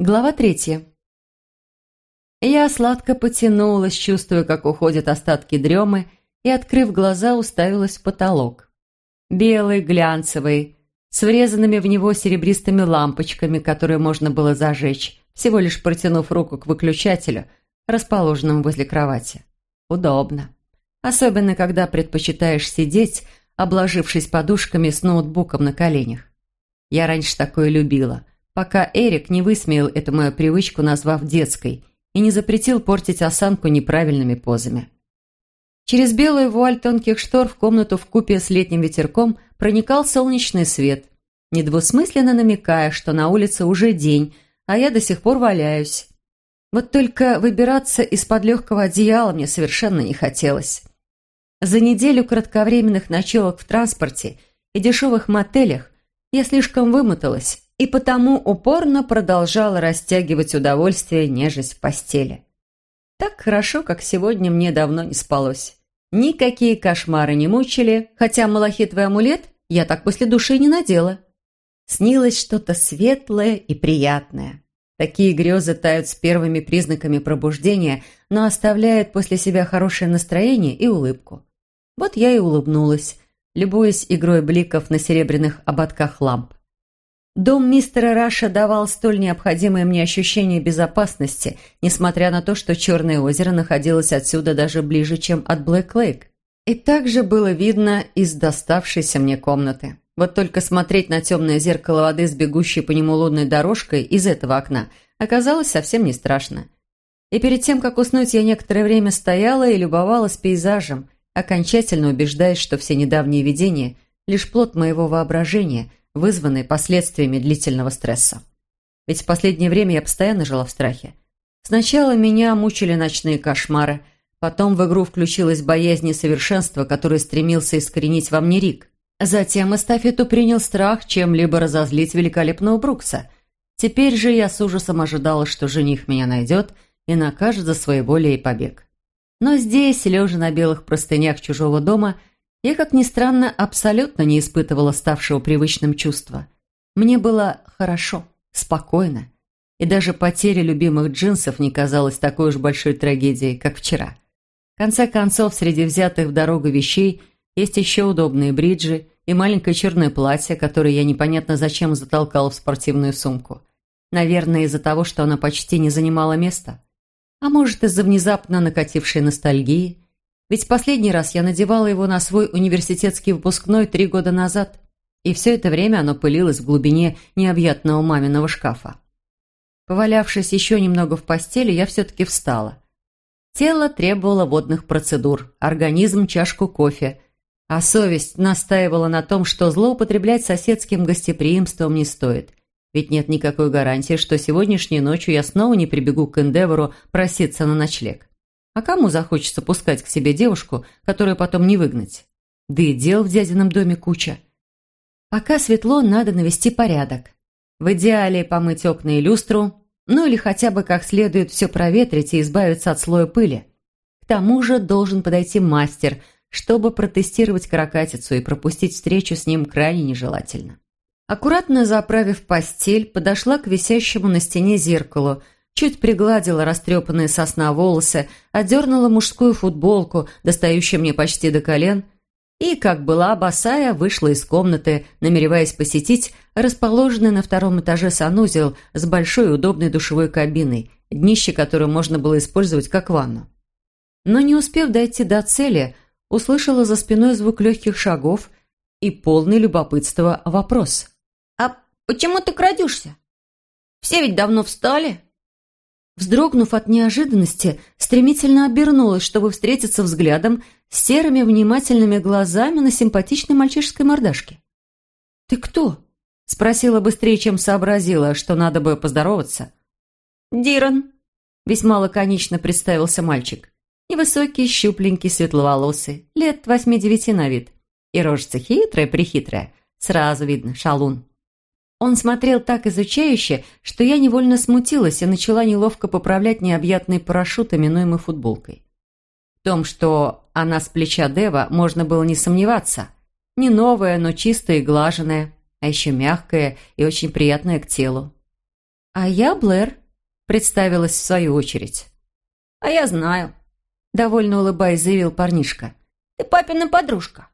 Глава третья. Я сладко потянулась, чувствуя, как уходят остатки дремы, и, открыв глаза, уставилась в потолок. Белый, глянцевый, с врезанными в него серебристыми лампочками, которые можно было зажечь, всего лишь протянув руку к выключателю, расположенному возле кровати. Удобно. Особенно, когда предпочитаешь сидеть, обложившись подушками с ноутбуком на коленях. Я раньше такое любила – пока Эрик не высмеял эту мою привычку, назвав детской, и не запретил портить осанку неправильными позами. Через белую вуаль тонких штор в комнату в купе с летним ветерком проникал солнечный свет, недвусмысленно намекая, что на улице уже день, а я до сих пор валяюсь. Вот только выбираться из-под легкого одеяла мне совершенно не хотелось. За неделю кратковременных ночевок в транспорте и дешевых мотелях я слишком вымоталась и потому упорно продолжала растягивать удовольствие нежесть в постели. Так хорошо, как сегодня мне давно не спалось. Никакие кошмары не мучили, хотя малахитовый амулет я так после души не надела. Снилось что-то светлое и приятное. Такие грезы тают с первыми признаками пробуждения, но оставляют после себя хорошее настроение и улыбку. Вот я и улыбнулась, любуясь игрой бликов на серебряных ободках ламп. Дом мистера Раша давал столь необходимое мне ощущение безопасности, несмотря на то, что Черное озеро находилось отсюда даже ближе, чем от Блэк-Лейк. И также было видно из доставшейся мне комнаты. Вот только смотреть на темное зеркало воды с бегущей по нему лунной дорожкой из этого окна оказалось совсем не страшно. И перед тем, как уснуть, я некоторое время стояла и любовалась пейзажем, окончательно убеждаясь, что все недавние видения – лишь плод моего воображения – вызванные последствиями длительного стресса. Ведь в последнее время я постоянно жила в страхе. Сначала меня мучили ночные кошмары, потом в игру включилась боязнь несовершенства, которую стремился искоренить во мне Рик. Затем эстафету принял страх чем-либо разозлить великолепного Брукса. Теперь же я с ужасом ожидала, что жених меня найдет и накажет за своеволие и побег. Но здесь, лежа на белых простынях чужого дома, я, как ни странно, абсолютно не испытывала ставшего привычным чувства. Мне было хорошо, спокойно, и даже потеря любимых джинсов не казалась такой уж большой трагедией, как вчера. В конце концов, среди взятых в дорогу вещей есть еще удобные бриджи и маленькое черное платье, которое я непонятно зачем затолкала в спортивную сумку. Наверное, из-за того, что она почти не занимала места. А может, из-за внезапно накатившей ностальгии – ведь последний раз я надевала его на свой университетский выпускной три года назад, и все это время оно пылилось в глубине необъятного маминого шкафа. Повалявшись еще немного в постели, я все-таки встала. Тело требовало водных процедур, организм – чашку кофе, а совесть настаивала на том, что злоупотреблять соседским гостеприимством не стоит. Ведь нет никакой гарантии, что сегодняшней ночью я снова не прибегу к Эндевору проситься на ночлег. А кому захочется пускать к себе девушку, которую потом не выгнать? Да и дел в дядином доме куча. Пока светло, надо навести порядок. В идеале помыть окна и люстру, ну или хотя бы как следует все проветрить и избавиться от слоя пыли. К тому же должен подойти мастер, чтобы протестировать каракатицу и пропустить встречу с ним крайне нежелательно. Аккуратно заправив постель, подошла к висящему на стене зеркалу – чуть пригладила растрепанные сосна волосы, одернула мужскую футболку, достающую мне почти до колен, и, как была босая, вышла из комнаты, намереваясь посетить расположенный на втором этаже санузел с большой удобной душевой кабиной, днище которую можно было использовать как ванну. Но не успев дойти до цели, услышала за спиной звук легких шагов и полный любопытства вопрос. «А почему ты крадешься? Все ведь давно встали?» Вздрогнув от неожиданности, стремительно обернулась, чтобы встретиться взглядом с серыми внимательными глазами на симпатичной мальчишеской мордашке. «Ты кто?» – спросила быстрее, чем сообразила, что надо бы поздороваться. «Диран», – весьма лаконично представился мальчик. Невысокий, щупленький, светловолосый, лет восьми-девяти на вид. И рожица хитрая-прихитрая, сразу видно, шалун. Он смотрел так изучающе, что я невольно смутилась и начала неловко поправлять необъятный парашют, именуемый футболкой. В том, что она с плеча Дева, можно было не сомневаться. Не новая, но чистая и глаженная, а еще мягкая и очень приятная к телу. «А я Блэр», — представилась в свою очередь. «А я знаю», — довольно улыбаясь, заявил парнишка. «Ты папина подружка».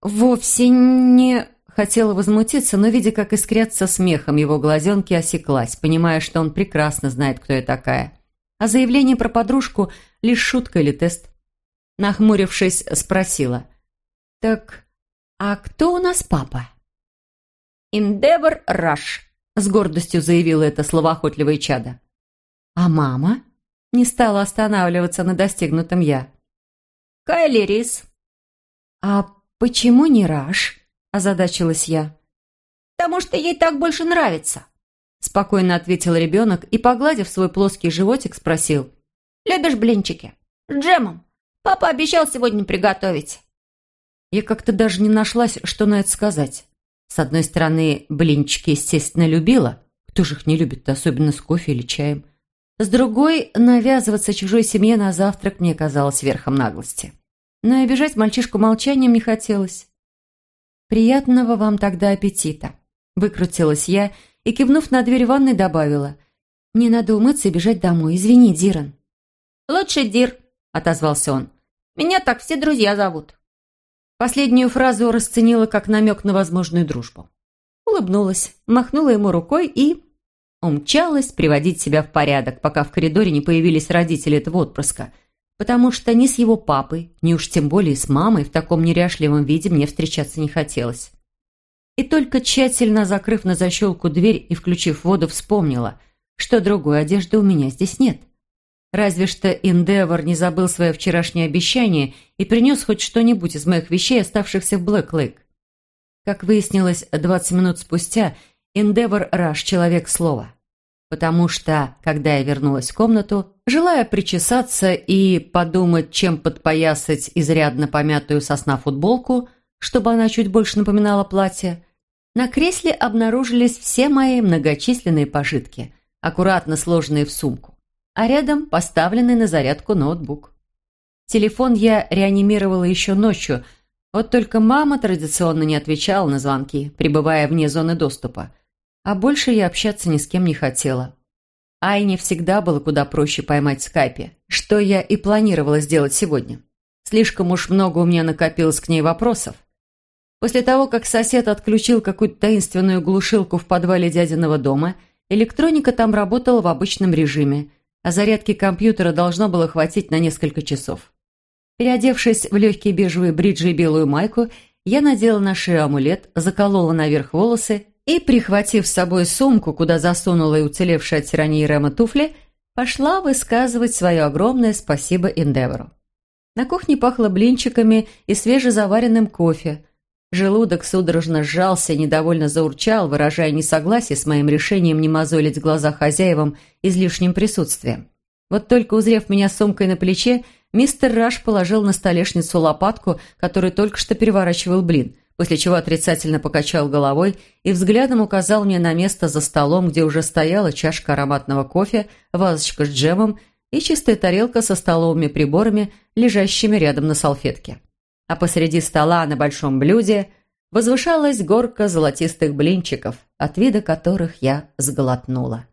«Вовсе не...» Хотела возмутиться, но, видя, как искрятся смехом его глазенки, осеклась, понимая, что он прекрасно знает, кто я такая. А заявление про подружку — лишь шутка или тест. Нахмурившись, спросила. «Так, а кто у нас папа?» «Endeavor Rush», — с гордостью заявила это словоохотливое чадо. «А мама?» — не стала останавливаться на достигнутом я. «Кайли Рис». «А почему не Раш?» – озадачилась я. «Потому что ей так больше нравится», – спокойно ответил ребенок и, погладив свой плоский животик, спросил. «Любишь блинчики? С джемом? Папа обещал сегодня приготовить». Я как-то даже не нашлась, что на это сказать. С одной стороны, блинчики, естественно, любила. Кто же их не любит, особенно с кофе или чаем. С другой, навязываться чужой семье на завтрак мне казалось верхом наглости. Но и обижать мальчишку молчанием не хотелось. «Приятного вам тогда аппетита!» Выкрутилась я и, кивнув на дверь ванной, добавила. «Мне надо умыться и бежать домой. Извини, Диран». «Лучше Дир», — отозвался он. «Меня так все друзья зовут». Последнюю фразу расценила как намек на возможную дружбу. Улыбнулась, махнула ему рукой и... Умчалась приводить себя в порядок, пока в коридоре не появились родители этого отпрыска — потому что ни с его папой, ни уж тем более с мамой в таком неряшливом виде мне встречаться не хотелось. И только тщательно закрыв на защелку дверь и включив воду, вспомнила, что другой одежды у меня здесь нет. Разве что Индевор не забыл свое вчерашнее обещание и принес хоть что-нибудь из моих вещей, оставшихся в Блэк-Лейк. Как выяснилось 20 минут спустя, Индевор Раш – человек слова потому что, когда я вернулась в комнату, желая причесаться и подумать, чем подпоясать изрядно помятую сосна футболку, чтобы она чуть больше напоминала платье, на кресле обнаружились все мои многочисленные пожитки, аккуратно сложенные в сумку, а рядом поставленный на зарядку ноутбук. Телефон я реанимировала еще ночью, вот только мама традиционно не отвечала на звонки, пребывая вне зоны доступа, а больше я общаться ни с кем не хотела. Айне всегда было куда проще поймать в скайпе, что я и планировала сделать сегодня. Слишком уж много у меня накопилось к ней вопросов. После того, как сосед отключил какую-то таинственную глушилку в подвале дядиного дома, электроника там работала в обычном режиме, а зарядки компьютера должно было хватить на несколько часов. Переодевшись в легкие бежевые бриджи и белую майку, я надела на шею амулет, заколола наверх волосы и, прихватив с собой сумку, куда засунула и уцелевшие от тирании Рэма туфли, пошла высказывать свое огромное спасибо Эндевору. На кухне пахло блинчиками и свежезаваренным кофе. Желудок судорожно сжался и недовольно заурчал, выражая несогласие с моим решением не мозолить глаза хозяевам излишним присутствием. Вот только узрев меня сумкой на плече, мистер Раш положил на столешницу лопатку, которой только что переворачивал блин – после чего отрицательно покачал головой и взглядом указал мне на место за столом, где уже стояла чашка ароматного кофе, вазочка с джемом и чистая тарелка со столовыми приборами, лежащими рядом на салфетке. А посреди стола на большом блюде возвышалась горка золотистых блинчиков, от вида которых я сглотнула.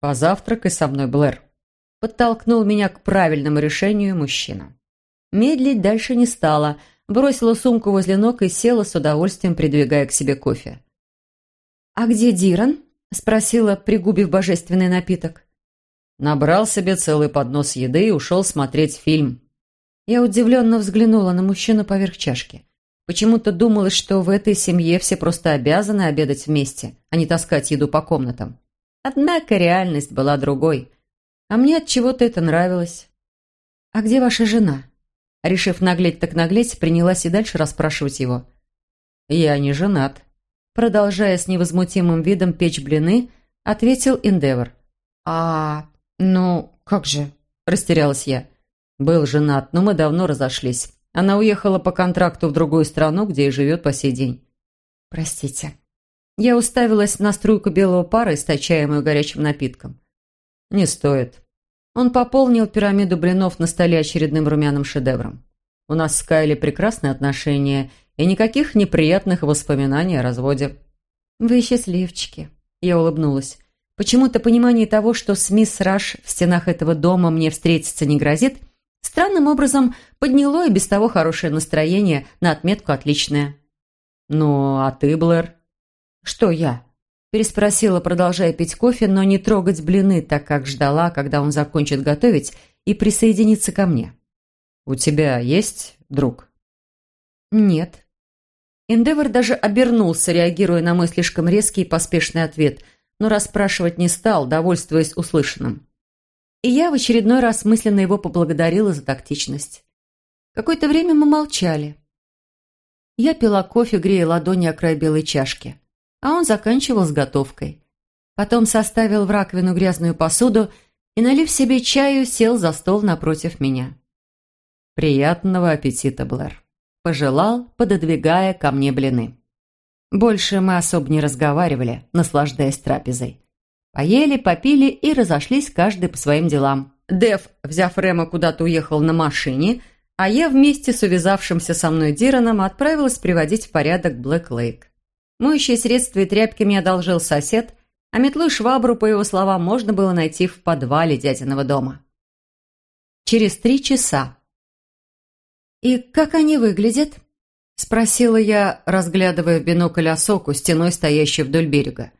«Позавтракай со мной, Блэр», — подтолкнул меня к правильному решению мужчина. Медлить дальше не стала — бросила сумку возле ног и села с удовольствием, придвигая к себе кофе. «А где Диран?» – спросила, пригубив божественный напиток. Набрал себе целый поднос еды и ушел смотреть фильм. Я удивленно взглянула на мужчину поверх чашки. Почему-то думалось, что в этой семье все просто обязаны обедать вместе, а не таскать еду по комнатам. Однако реальность была другой. А мне от чего-то это нравилось. «А где ваша жена?» Решив наглеть так наглеть, принялась и дальше расспрашивать его. «Я не женат». Продолжая с невозмутимым видом печь блины, ответил Индевор. «А, ну, как же?» – растерялась я. «Был женат, но мы давно разошлись. Она уехала по контракту в другую страну, где и живет по сей день». «Простите». Я уставилась на струйку белого пара, источаемую горячим напитком. «Не стоит. Он пополнил пирамиду блинов на столе очередным румяным шедевром. «У нас с Кайли прекрасные отношения и никаких неприятных воспоминаний о разводе». «Вы счастливчики», Я улыбнулась. Почему-то понимание того, что с мисс Раш в стенах этого дома мне встретиться не грозит, странным образом подняло и без того хорошее настроение на отметку «отличное». «Ну, а ты, Блэр?» «Что я?» Переспросила, продолжая пить кофе, но не трогать блины, так как ждала, когда он закончит готовить и присоединится ко мне. «У тебя есть друг?» «Нет». Эндевор даже обернулся, реагируя на мой слишком резкий и поспешный ответ – но расспрашивать не стал, довольствуясь услышанным. И я в очередной раз мысленно его поблагодарила за тактичность. Какое-то время мы молчали. Я пила кофе, грея ладони о край белой чашки, а он заканчивал с готовкой. Потом составил в раковину грязную посуду и, налив себе чаю, сел за стол напротив меня. «Приятного аппетита, Блэр!» – пожелал, пододвигая ко мне блины. Больше мы особо не разговаривали, наслаждаясь трапезой. Поели, попили и разошлись каждый по своим делам. Дев, взяв Рема, куда-то уехал на машине, а я вместе с увязавшимся со мной Дираном отправилась приводить в порядок Блэк Лейк. Моющие средства и тряпки мне одолжил сосед, а метлу и швабру, по его словам, можно было найти в подвале дядиного дома. Через три часа. «И как они выглядят?» – спросила я, разглядывая в бинокль осоку, стеной стоящей вдоль берега.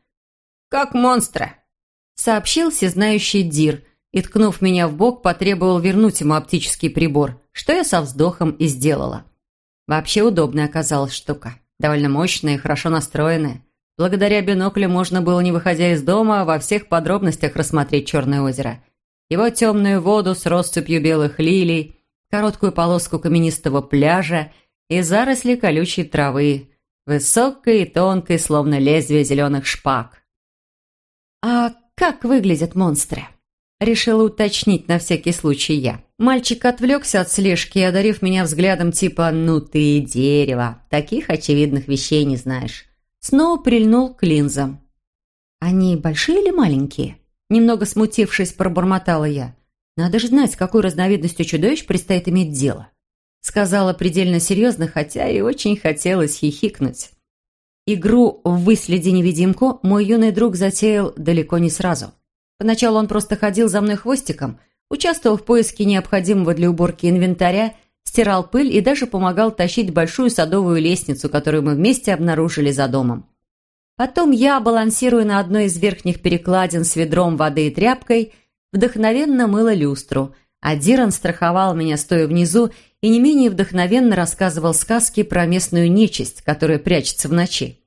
«Как монстра», – сообщил всезнающий Дир и, ткнув меня в бок, потребовал вернуть ему оптический прибор, что я со вздохом и сделала. Вообще удобная оказалась штука, довольно мощная и хорошо настроенная. Благодаря биноклю можно было, не выходя из дома, во всех подробностях рассмотреть Черное озеро. Его темную воду с россыпью белых лилий, короткую полоску каменистого пляжа – и заросли колючей травы, высокой и тонкой, словно лезвие зеленых шпаг. «А как выглядят монстры?» Решила уточнить на всякий случай я. Мальчик отвлекся от слежки, одарив меня взглядом типа «ну ты дерево, таких очевидных вещей не знаешь». Снова прильнул к линзам. «Они большие или маленькие?» Немного смутившись, пробормотала я. «Надо же знать, с какой разновидностью чудовищ предстоит иметь дело». Сказала предельно серьезно, хотя и очень хотелось хихикнуть. Игру «Выследи невидимку» мой юный друг затеял далеко не сразу. Поначалу он просто ходил за мной хвостиком, участвовал в поиске необходимого для уборки инвентаря, стирал пыль и даже помогал тащить большую садовую лестницу, которую мы вместе обнаружили за домом. Потом я, балансируя на одной из верхних перекладин с ведром воды и тряпкой, вдохновенно мыла люстру – а Диран страховал меня, стоя внизу, и не менее вдохновенно рассказывал сказки про местную нечисть, которая прячется в ночи.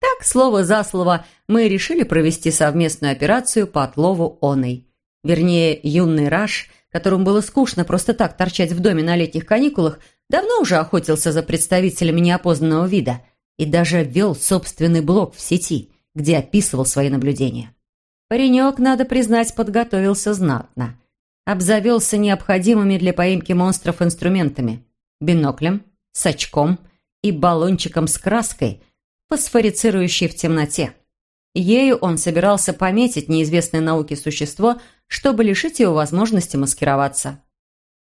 Так, слово за слово, мы решили провести совместную операцию по отлову оной. Вернее, юный Раш, которому было скучно просто так торчать в доме на летних каникулах, давно уже охотился за представителями неопознанного вида и даже вел собственный блог в сети, где описывал свои наблюдения. Паренек, надо признать, подготовился знатно – обзавелся необходимыми для поимки монстров инструментами – биноклем, сачком и баллончиком с краской, фосфорицирующей в темноте. Ею он собирался пометить неизвестное науке существо, чтобы лишить его возможности маскироваться.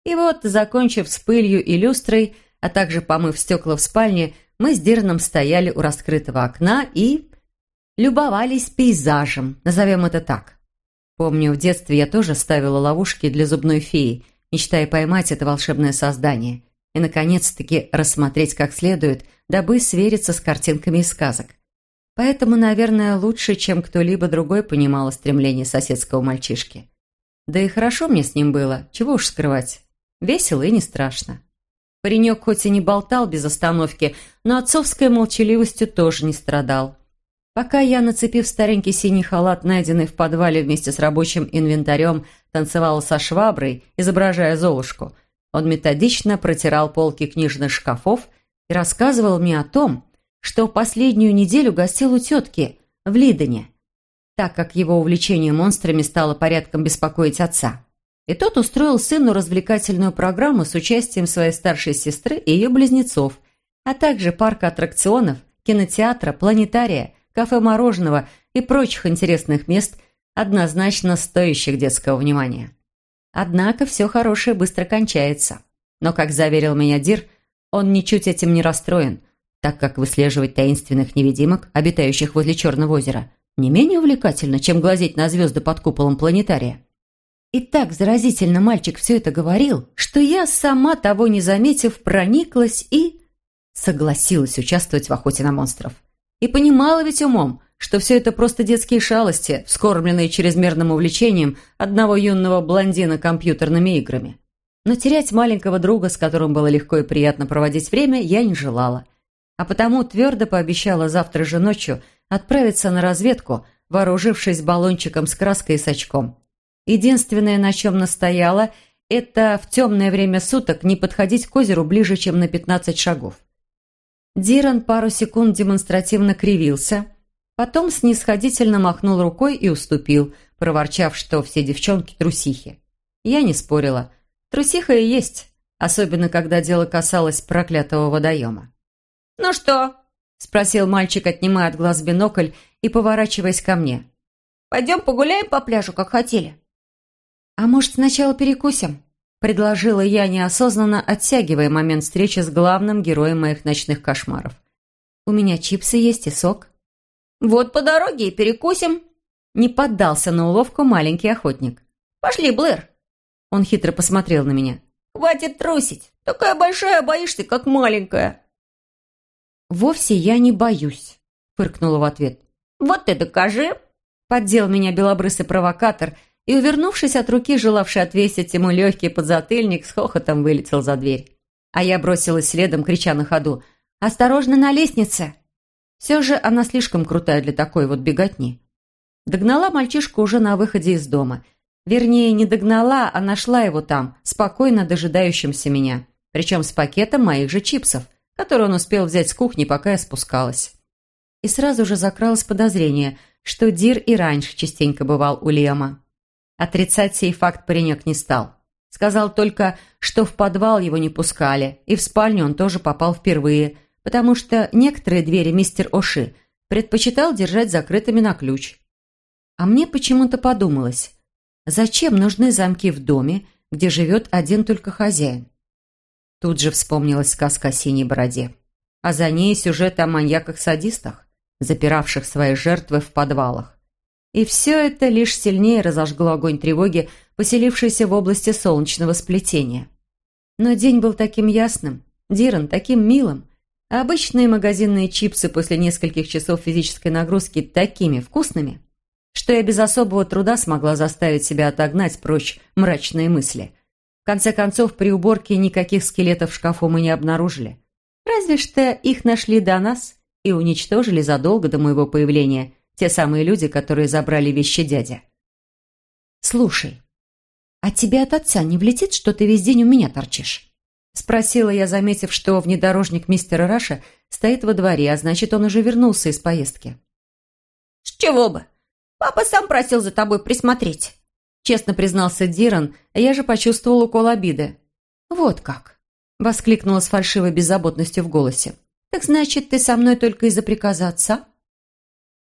И вот, закончив с пылью и люстрой, а также помыв стекла в спальне, мы с Дирном стояли у раскрытого окна и любовались пейзажем, назовем это так. Помню, в детстве я тоже ставила ловушки для зубной феи, мечтая поймать это волшебное создание и, наконец-таки, рассмотреть как следует, дабы свериться с картинками из сказок. Поэтому, наверное, лучше, чем кто-либо другой понимала стремление соседского мальчишки. Да и хорошо мне с ним было, чего уж скрывать. Весело и не страшно. Паренек хоть и не болтал без остановки, но отцовской молчаливостью тоже не страдал. Пока я, нацепив старенький синий халат, найденный в подвале вместе с рабочим инвентарем, танцевала со шваброй, изображая Золушку, он методично протирал полки книжных шкафов и рассказывал мне о том, что последнюю неделю гостил у тетки в Лидоне, так как его увлечение монстрами стало порядком беспокоить отца. И тот устроил сыну развлекательную программу с участием своей старшей сестры и ее близнецов, а также парка аттракционов, кинотеатра, планетария – кафе мороженого и прочих интересных мест, однозначно стоящих детского внимания. Однако все хорошее быстро кончается. Но, как заверил меня Дир, он ничуть этим не расстроен, так как выслеживать таинственных невидимок, обитающих возле Черного озера, не менее увлекательно, чем глазеть на звезды под куполом планетария. И так заразительно мальчик все это говорил, что я, сама того не заметив, прониклась и согласилась участвовать в охоте на монстров. И понимала ведь умом, что все это просто детские шалости, вскормленные чрезмерным увлечением одного юного блондина компьютерными играми. Но терять маленького друга, с которым было легко и приятно проводить время, я не желала. А потому твердо пообещала завтра же ночью отправиться на разведку, вооружившись баллончиком с краской и с очком. Единственное, на чем настояла, это в темное время суток не подходить к озеру ближе, чем на 15 шагов. Диран пару секунд демонстративно кривился, потом снисходительно махнул рукой и уступил, проворчав, что все девчонки трусихи. Я не спорила. Трусиха и есть, особенно когда дело касалось проклятого водоема. «Ну что?» – спросил мальчик, отнимая от глаз бинокль и поворачиваясь ко мне. «Пойдем погуляем по пляжу, как хотели». «А может, сначала перекусим?» предложила я, неосознанно оттягивая момент встречи с главным героем моих ночных кошмаров. «У меня чипсы есть и сок». «Вот по дороге и перекусим», — не поддался на уловку маленький охотник. «Пошли, Блэр». Он хитро посмотрел на меня. «Хватит трусить. Такая большая, боишься, как маленькая». «Вовсе я не боюсь», — фыркнула в ответ. «Вот ты докажи», — поддел меня белобрысый провокатор — и, увернувшись от руки, желавший отвесить ему легкий подзатыльник, с хохотом вылетел за дверь. А я бросилась следом, крича на ходу «Осторожно на лестнице!» Все же она слишком крутая для такой вот беготни. Догнала мальчишку уже на выходе из дома. Вернее, не догнала, а нашла его там, спокойно дожидающимся меня. Причем с пакетом моих же чипсов, который он успел взять с кухни, пока я спускалась. И сразу же закралось подозрение, что Дир и раньше частенько бывал у Лема. Отрицать сей факт паренек не стал. Сказал только, что в подвал его не пускали, и в спальню он тоже попал впервые, потому что некоторые двери мистер Оши предпочитал держать закрытыми на ключ. А мне почему-то подумалось, зачем нужны замки в доме, где живет один только хозяин? Тут же вспомнилась сказка о синей бороде. А за ней сюжет о маньяках-садистах, запиравших свои жертвы в подвалах. И все это лишь сильнее разожгло огонь тревоги, поселившийся в области солнечного сплетения. Но день был таким ясным, Диран таким милым, обычные магазинные чипсы после нескольких часов физической нагрузки такими вкусными, что я без особого труда смогла заставить себя отогнать прочь мрачные мысли. В конце концов, при уборке никаких скелетов в шкафу мы не обнаружили. Разве что их нашли до нас и уничтожили задолго до моего появления – те самые люди, которые забрали вещи дядя. «Слушай, а тебе от отца не влетит, что ты весь день у меня торчишь?» Спросила я, заметив, что внедорожник мистера Раша стоит во дворе, а значит, он уже вернулся из поездки. «С чего бы? Папа сам просил за тобой присмотреть», честно признался Диран, а я же почувствовал укол обиды. «Вот как!» — воскликнула с фальшивой беззаботностью в голосе. «Так значит, ты со мной только из-за приказа отца?»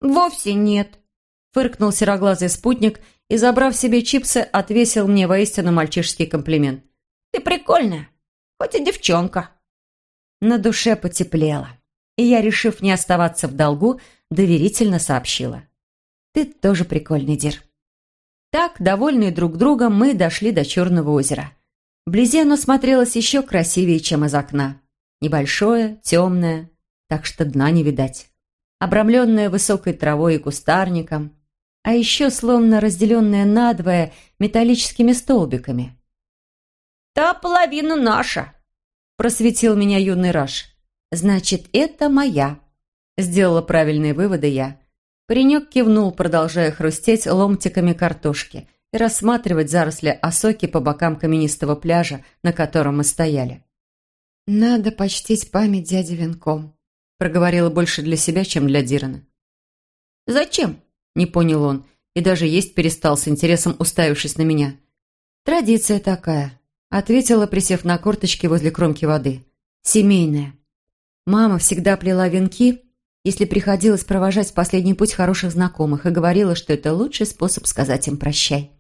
«Вовсе нет», — фыркнул сероглазый спутник и, забрав себе чипсы, отвесил мне воистину мальчишеский комплимент. «Ты прикольная, хоть и девчонка». На душе потеплело, и я, решив не оставаться в долгу, доверительно сообщила. «Ты тоже прикольный, Дир». Так, довольные друг другом, мы дошли до Черного озера. Вблизи оно смотрелось еще красивее, чем из окна. Небольшое, темное, так что дна не видать обрамленная высокой травой и кустарником, а еще словно разделенная надвое металлическими столбиками. «Та половина наша», — просветил меня юный Раш. «Значит, это моя», — сделала правильные выводы я. Паренек кивнул, продолжая хрустеть ломтиками картошки и рассматривать заросли осоки по бокам каменистого пляжа, на котором мы стояли. «Надо почтить память дяди венком», Проговорила больше для себя, чем для Дирана. «Зачем?» – не понял он, и даже есть перестал с интересом, уставившись на меня. «Традиция такая», – ответила, присев на корточки возле кромки воды. «Семейная. Мама всегда плела венки, если приходилось провожать в последний путь хороших знакомых, и говорила, что это лучший способ сказать им «прощай».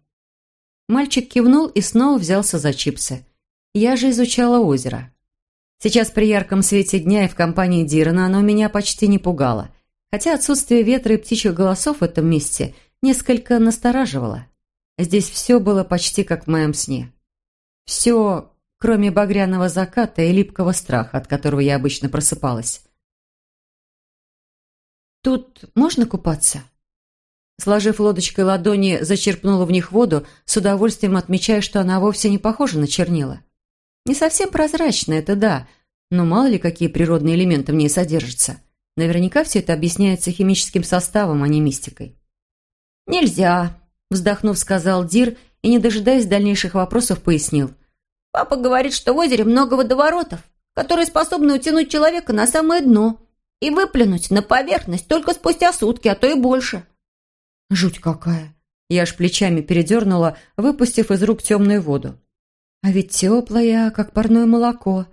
Мальчик кивнул и снова взялся за чипсы. Я же изучала озеро. Сейчас при ярком свете дня и в компании Дирана оно меня почти не пугало. хотя отсутствие ветра и птичьих голосов в этом месте несколько настораживало. Здесь все было почти как в моем сне. Все, кроме багряного заката и липкого страха, от которого я обычно просыпалась. «Тут можно купаться?» Сложив лодочкой ладони, зачерпнула в них воду, с удовольствием отмечая, что она вовсе не похожа на чернила. Не совсем прозрачная, это да, но мало ли какие природные элементы в ней содержатся. Наверняка все это объясняется химическим составом, а не мистикой. «Нельзя», – вздохнув, сказал Дир и, не дожидаясь дальнейших вопросов, пояснил. «Папа говорит, что в озере много водоворотов, которые способны утянуть человека на самое дно и выплюнуть на поверхность только спустя сутки, а то и больше». «Жуть какая!» Я аж плечами передернула, выпустив из рук темную воду. «А ведь теплая, как парное молоко.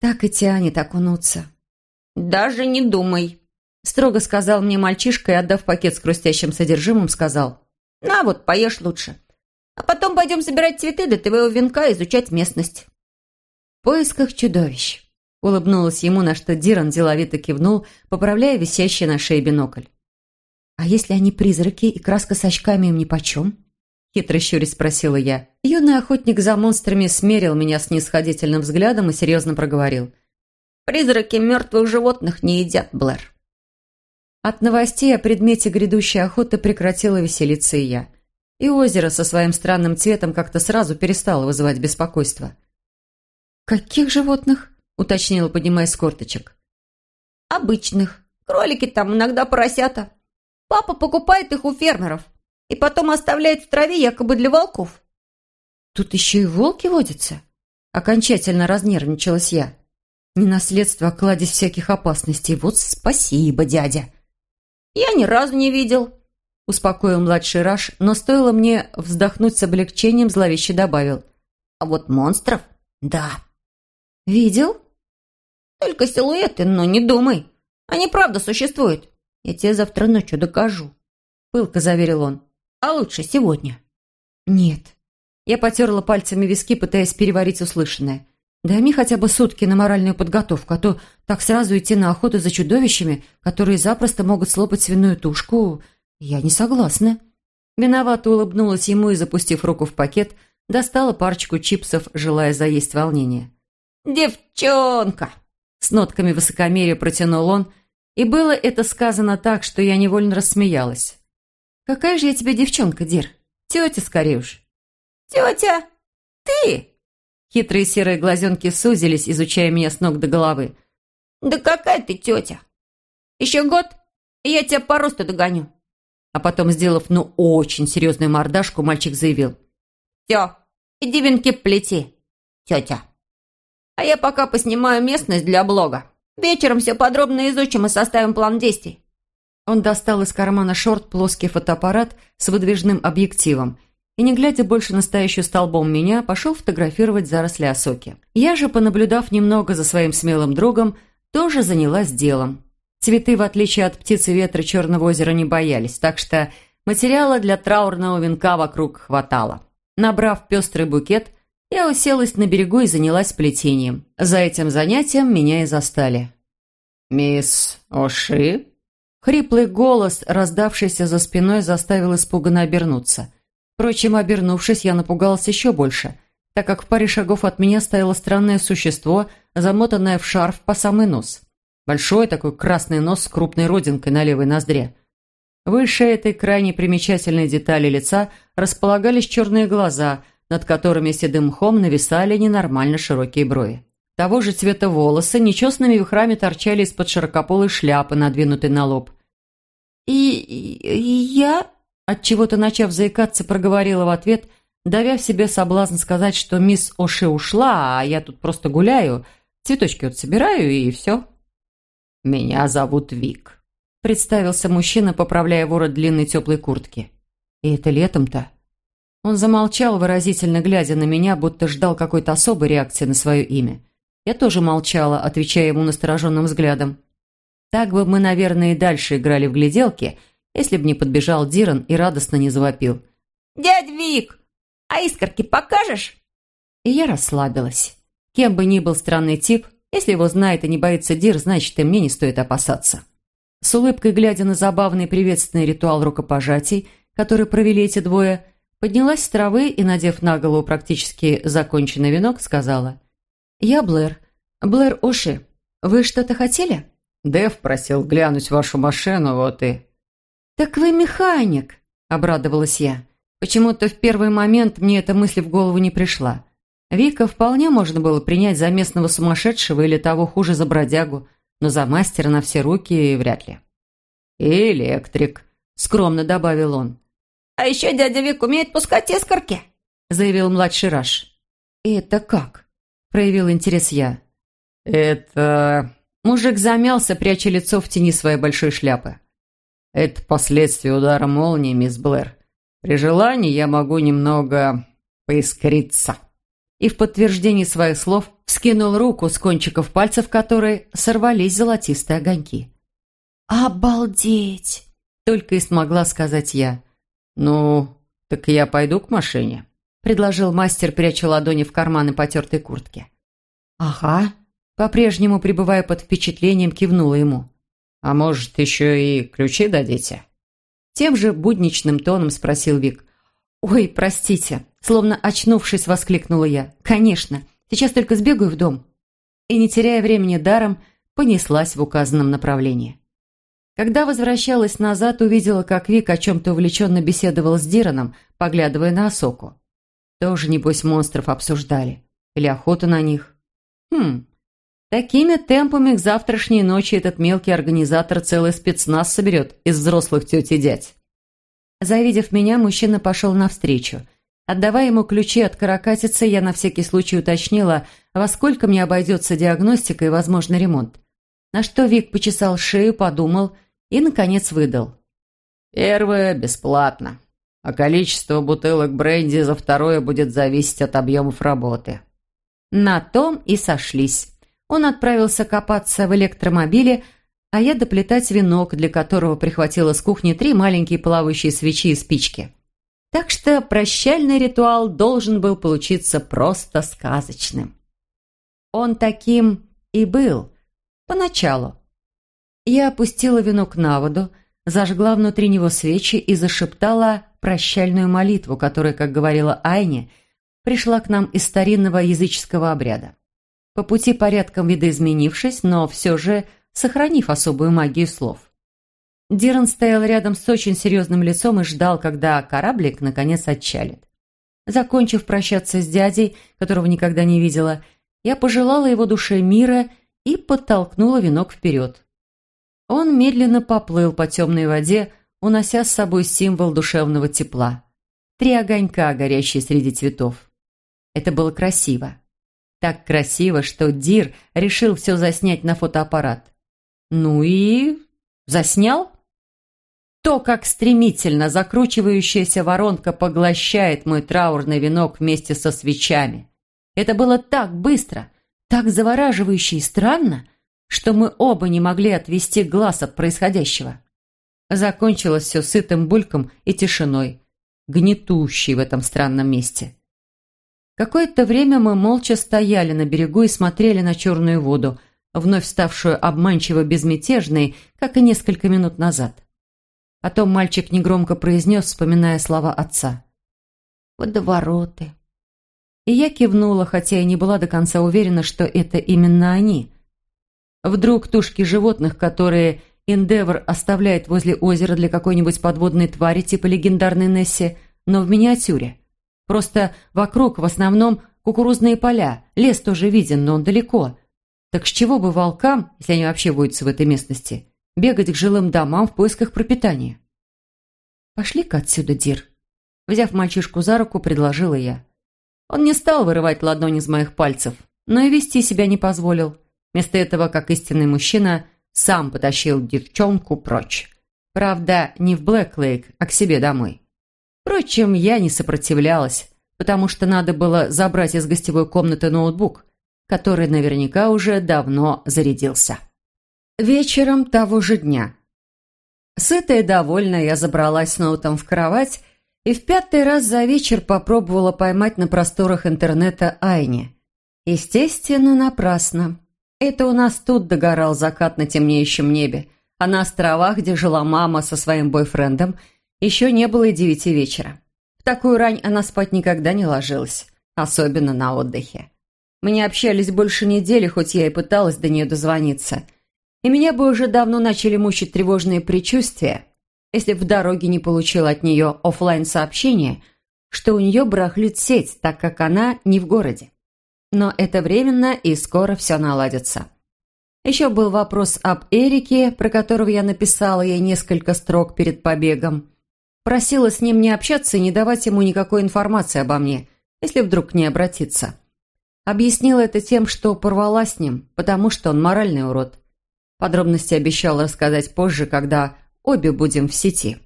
Так и тянет окунуться». «Даже не думай», — строго сказал мне мальчишка и, отдав пакет с хрустящим содержимым, сказал. «На вот, поешь лучше. А потом пойдем собирать цветы для твоего венка и изучать местность». «В поисках чудовищ», — улыбнулась ему, на что Диран деловито кивнул, поправляя висящий на шее бинокль. «А если они призраки, и краска с очками им нипочем?» Хитро щурясь спросила я. Юный охотник за монстрами смерил меня с нисходительным взглядом и серьезно проговорил. «Призраки мертвых животных не едят, Блэр». От новостей о предмете грядущей охоты прекратила веселиться и я. И озеро со своим странным цветом как-то сразу перестало вызывать беспокойство. «Каких животных?» – уточнила, поднимаясь с корточек. «Обычных. Кролики там, иногда поросята», Папа покупает их у фермеров и потом оставляет в траве якобы для волков. Тут еще и волки водятся? Окончательно разнервничалась я. Не наследство, а кладезь всяких опасностей. Вот спасибо, дядя. Я ни разу не видел. Успокоил младший Раш, но стоило мне вздохнуть с облегчением, зловеще добавил. А вот монстров? Да. Видел? Только силуэты, но не думай. Они правда существуют. Я тебе завтра ночью докажу», — пылко заверил он. «А лучше сегодня». «Нет». Я потерла пальцами виски, пытаясь переварить услышанное. «Дай мне хотя бы сутки на моральную подготовку, а то так сразу идти на охоту за чудовищами, которые запросто могут слопать свиную тушку, я не согласна». Виновато улыбнулась ему и, запустив руку в пакет, достала парочку чипсов, желая заесть волнение. «Девчонка!» С нотками высокомерия протянул он, и было это сказано так, что я невольно рассмеялась. «Какая же я тебе девчонка, Дир? Тетя скорее уж». «Тетя? Ты?» Хитрые серые глазенки сузились, изучая меня с ног до головы. «Да какая ты тетя? Еще год, и я тебя по росту догоню». А потом, сделав ну очень серьезную мордашку, мальчик заявил. «Все, иди венки плети, тетя. А я пока поснимаю местность для блога». Вечером все подробно изучим и составим план действий». Он достал из кармана шорт плоский фотоаппарат с выдвижным объективом и, не глядя больше на стоящую столбом меня, пошел фотографировать заросли осоки. Я же, понаблюдав немного за своим смелым другом, тоже занялась делом. Цветы, в отличие от птицы ветра Черного озера, не боялись, так что материала для траурного венка вокруг хватало. Набрав пестрый букет – я уселась на берегу и занялась плетением. За этим занятием меня и застали. «Мисс Оши?» Хриплый голос, раздавшийся за спиной, заставил испуганно обернуться. Впрочем, обернувшись, я напугалась еще больше, так как в паре шагов от меня стояло странное существо, замотанное в шарф по самый нос. Большой такой красный нос с крупной родинкой на левой ноздре. Выше этой крайне примечательной детали лица располагались черные глаза – над которыми седым мхом нависали ненормально широкие брови. Того же цвета волосы нечестными вихрами торчали из-под широкополой шляпы, надвинутой на лоб. «И, и я...» Отчего-то начав заикаться, проговорила в ответ, давя в себе соблазн сказать, что мисс Оши ушла, а я тут просто гуляю, цветочки вот собираю и все. «Меня зовут Вик», — представился мужчина, поправляя ворот длинной теплой куртки. «И это летом-то?» Он замолчал, выразительно глядя на меня, будто ждал какой-то особой реакции на свое имя. Я тоже молчала, отвечая ему настороженным взглядом. Так бы мы, наверное, и дальше играли в гляделки, если бы не подбежал Диран и радостно не завопил. «Дядь Вик, а искорки покажешь?» И я расслабилась. Кем бы ни был странный тип, если его знает и не боится Дир, значит, и мне не стоит опасаться. с улыбкой глядя на забавный приветственный ритуал рукопожатий, который провели эти двое, поднялась с травы и, надев на голову практически законченный венок, сказала «Я Блэр. Блэр Оши. Вы что-то хотели?» «Дэв просил глянуть вашу машину, вот и...» «Так вы механик», — обрадовалась я. Почему-то в первый момент мне эта мысль в голову не пришла. Вика вполне можно было принять за местного сумасшедшего или того хуже за бродягу, но за мастера на все руки вряд ли. «Электрик», — скромно добавил он. «А еще дядя Вик умеет пускать искорки», — заявил младший Раш. «Это как?» — проявил интерес я. «Это...» Мужик замялся, пряча лицо в тени своей большой шляпы. «Это последствия удара молнии, мисс Блэр. При желании я могу немного поискриться» и в подтверждении своих слов вскинул руку с кончиков пальцев которой сорвались золотистые огоньки. «Обалдеть!» — только и смогла сказать я. «Ну, так я пойду к машине», — предложил мастер, пряча ладони в карманы потертой куртки. «Ага», — по-прежнему пребывая под впечатлением, кивнула ему. «А может, еще и ключи дадите?» Тем же будничным тоном спросил Вик. «Ой, простите», словно очнувшись, воскликнула я. «Конечно, сейчас только сбегаю в дом». И, не теряя времени даром, понеслась в указанном направлении. Когда возвращалась назад, увидела, как Вик о чем-то увлеченно беседовал с Дираном, поглядывая на Осоку. Тоже, небось, монстров обсуждали. Или охоту на них. Хм, такими темпами к завтрашней ночи этот мелкий организатор целый спецназ соберет из взрослых тетей дядь. Завидев меня, мужчина пошел навстречу. Отдавая ему ключи от каракатицы, я на всякий случай уточнила, во сколько мне обойдется диагностика и возможный ремонт. На что Вик почесал шею, подумал и, наконец, выдал. «Первое – бесплатно, а количество бутылок бренди за второе будет зависеть от объемов работы». На том и сошлись. Он отправился копаться в электромобиле, а я доплетать венок, для которого прихватила с кухни три маленькие плавающие свечи и спички. Так что прощальный ритуал должен был получиться просто сказочным. Он таким и был. Поначалу. Я опустила венок на воду, зажгла внутри него свечи и зашептала прощальную молитву, которая, как говорила Айне, пришла к нам из старинного языческого обряда. По пути порядком видоизменившись, но все же сохранив особую магию слов. Диран стоял рядом с очень серьезным лицом и ждал, когда кораблик наконец отчалит. Закончив прощаться с дядей, которого никогда не видела, я пожелала его душе мира и подтолкнула венок вперед. Он медленно поплыл по темной воде, унося с собой символ душевного тепла. Три огонька, горящие среди цветов. Это было красиво. Так красиво, что Дир решил все заснять на фотоаппарат. Ну и... заснял? То, как стремительно закручивающаяся воронка поглощает мой траурный венок вместе со свечами. Это было так быстро, так завораживающе и странно, что мы оба не могли отвести глаз от происходящего. Закончилось все сытым бульком и тишиной, гнетущей в этом странном месте. Какое-то время мы молча стояли на берегу и смотрели на черную воду, вновь ставшую обманчиво безмятежной, как и несколько минут назад. Потом мальчик негромко произнес, вспоминая слова отца. «Водовороты». И я кивнула, хотя и не была до конца уверена, что это именно они. Вдруг тушки животных, которые Эндевор оставляет возле озера для какой-нибудь подводной твари типа легендарной Несси, но в миниатюре. Просто вокруг в основном кукурузные поля, лес тоже виден, но он далеко. Так с чего бы волкам, если они вообще водятся в этой местности, бегать к жилым домам в поисках пропитания? «Пошли-ка отсюда, Дир». Взяв мальчишку за руку, предложила я. Он не стал вырывать ладонь из моих пальцев, но и вести себя не позволил. Вместо этого, как истинный мужчина, сам потащил девчонку прочь. Правда, не в Блэклейк, а к себе домой. Впрочем, я не сопротивлялась, потому что надо было забрать из гостевой комнаты ноутбук, который наверняка уже давно зарядился. Вечером того же дня. Сытая и довольная, я забралась с ноутом в кровать и в пятый раз за вечер попробовала поймать на просторах интернета Айни. Естественно, напрасно. Это у нас тут догорал закат на темнеющем небе, а на островах, где жила мама со своим бойфрендом, еще не было и девяти вечера. В такую рань она спать никогда не ложилась, особенно на отдыхе. Мы не общались больше недели, хоть я и пыталась до нее дозвониться. И меня бы уже давно начали мучить тревожные предчувствия, если в дороге не получил от нее офлайн сообщение что у нее барахлит сеть, так как она не в городе. Но это временно, и скоро все наладится. Еще был вопрос об Эрике, про которого я написала ей несколько строк перед побегом. Просила с ним не общаться и не давать ему никакой информации обо мне, если вдруг не обратиться. Объяснила это тем, что порвала с ним, потому что он моральный урод. Подробности обещала рассказать позже, когда обе будем в сети.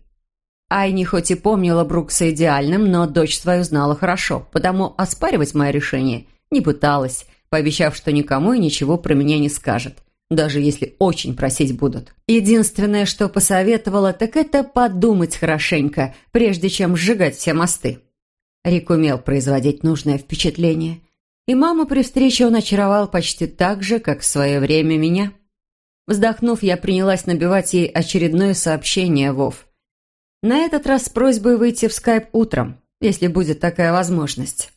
Айни хоть и помнила Брукса идеальным, но дочь свою знала хорошо, потому оспаривать мое решение не пыталась, пообещав, что никому и ничего про меня не скажет, даже если очень просить будут. Единственное, что посоветовала, так это подумать хорошенько, прежде чем сжигать все мосты. Рик умел производить нужное впечатление, и маму при встрече он очаровал почти так же, как в свое время меня. Вздохнув, я принялась набивать ей очередное сообщение Вов. На этот раз с просьбой выйти в скайп утром, если будет такая возможность.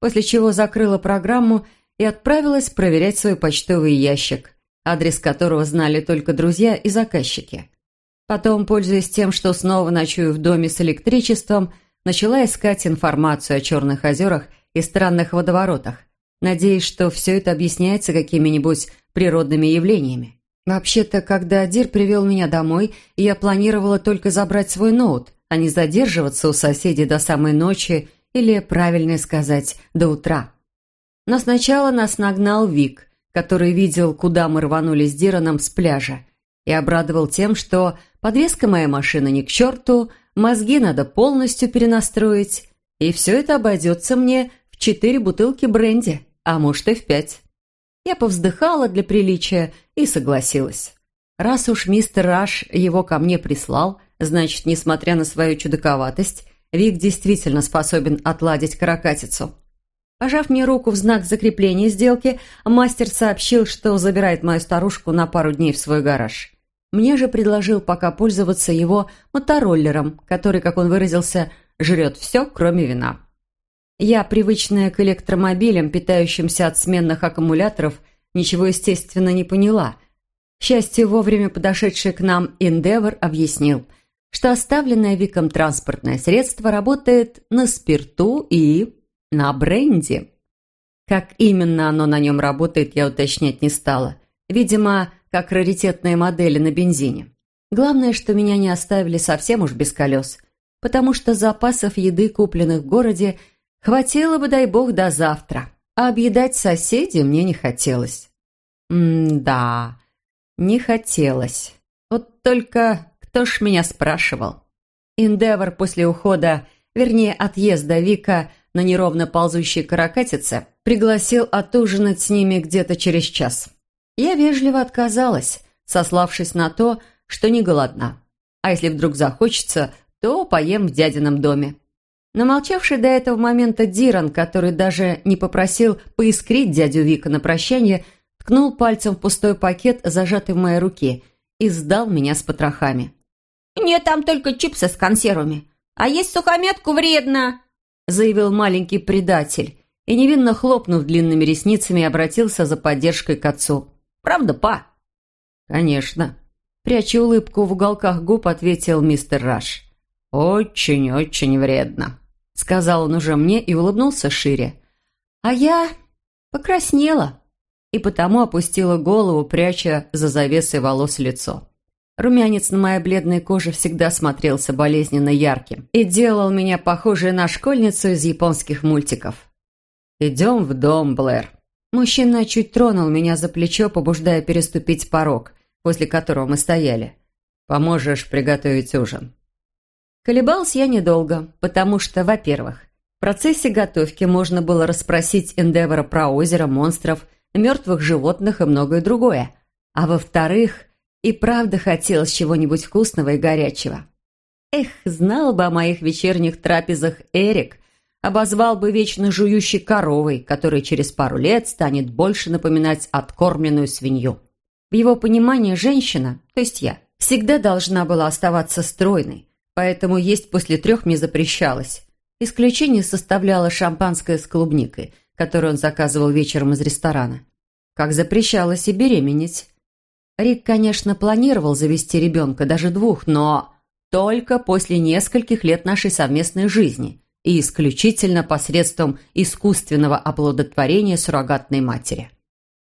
После чего закрыла программу и отправилась проверять свой почтовый ящик, адрес которого знали только друзья и заказчики. Потом, пользуясь тем, что снова ночую в доме с электричеством, начала искать информацию о Черных озерах и странных водоворотах, надеясь, что все это объясняется какими-нибудь природными явлениями. Вообще-то, когда Дир привел меня домой, я планировала только забрать свой ноут, а не задерживаться у соседей до самой ночи или, правильно сказать, до утра. Но сначала нас нагнал Вик, который видел, куда мы рванули с Дираном с пляжа, и обрадовал тем, что подвеска моей машины не к черту, мозги надо полностью перенастроить, и все это обойдется мне в четыре бутылки бренди, а может и в пять. Я повздыхала для приличия и согласилась. Раз уж мистер Раш его ко мне прислал, значит, несмотря на свою чудаковатость, Вик действительно способен отладить каракатицу. Пожав мне руку в знак закрепления сделки, мастер сообщил, что забирает мою старушку на пару дней в свой гараж. Мне же предложил пока пользоваться его мотороллером, который, как он выразился, жрет все, кроме вина. Я, привычная к электромобилям, питающимся от сменных аккумуляторов, ничего, естественно, не поняла. К счастью, вовремя подошедший к нам Endeavor объяснил, что оставленное Виком транспортное средство работает на спирту и на бренде. Как именно оно на нем работает, я уточнять не стала. Видимо, как раритетные модели на бензине. Главное, что меня не оставили совсем уж без колес, потому что запасов еды, купленных в городе, хватило бы, дай бог, до завтра а объедать соседей мне не хотелось. М-да, не хотелось. Вот только кто ж меня спрашивал? Индевор после ухода, вернее, отъезда Вика на неровно ползущей каракатице, пригласил отужинать с ними где-то через час. Я вежливо отказалась, сославшись на то, что не голодна. А если вдруг захочется, то поем в дядином доме. Намолчавший до этого момента Диран, который даже не попросил поискрить дядю Вика на прощание, ткнул пальцем в пустой пакет, зажатый в моей руке, и сдал меня с потрохами. «Нет, там только чипсы с консервами. А есть сухомятку вредно», заявил маленький предатель и, невинно хлопнув длинными ресницами, обратился за поддержкой к отцу. «Правда, па?» «Конечно», пряча улыбку в уголках губ, ответил мистер Раш. «Очень-очень вредно», — сказал он уже мне и улыбнулся шире. А я покраснела и потому опустила голову, пряча за завесой волос лицо. Румянец на моей бледной коже всегда смотрелся болезненно ярким и делал меня похожей на школьницу из японских мультиков. «Идем в дом, Блэр». Мужчина чуть тронул меня за плечо, побуждая переступить порог, после которого мы стояли. «Поможешь приготовить ужин». Колебался я недолго, потому что, во-первых, в процессе готовки можно было расспросить Эндевора про озеро, монстров, мертвых животных и многое другое. А во-вторых, и правда хотелось чего-нибудь вкусного и горячего. Эх, знал бы о моих вечерних трапезах Эрик, обозвал бы вечно жующей коровой, которая через пару лет станет больше напоминать откормленную свинью. В его понимании женщина, то есть я, всегда должна была оставаться стройной, поэтому есть после трех мне запрещалось. Исключение составляло шампанское с клубникой, которое он заказывал вечером из ресторана. Как запрещалось и беременеть. Рик, конечно, планировал завести ребенка, даже двух, но только после нескольких лет нашей совместной жизни и исключительно посредством искусственного оплодотворения суррогатной матери.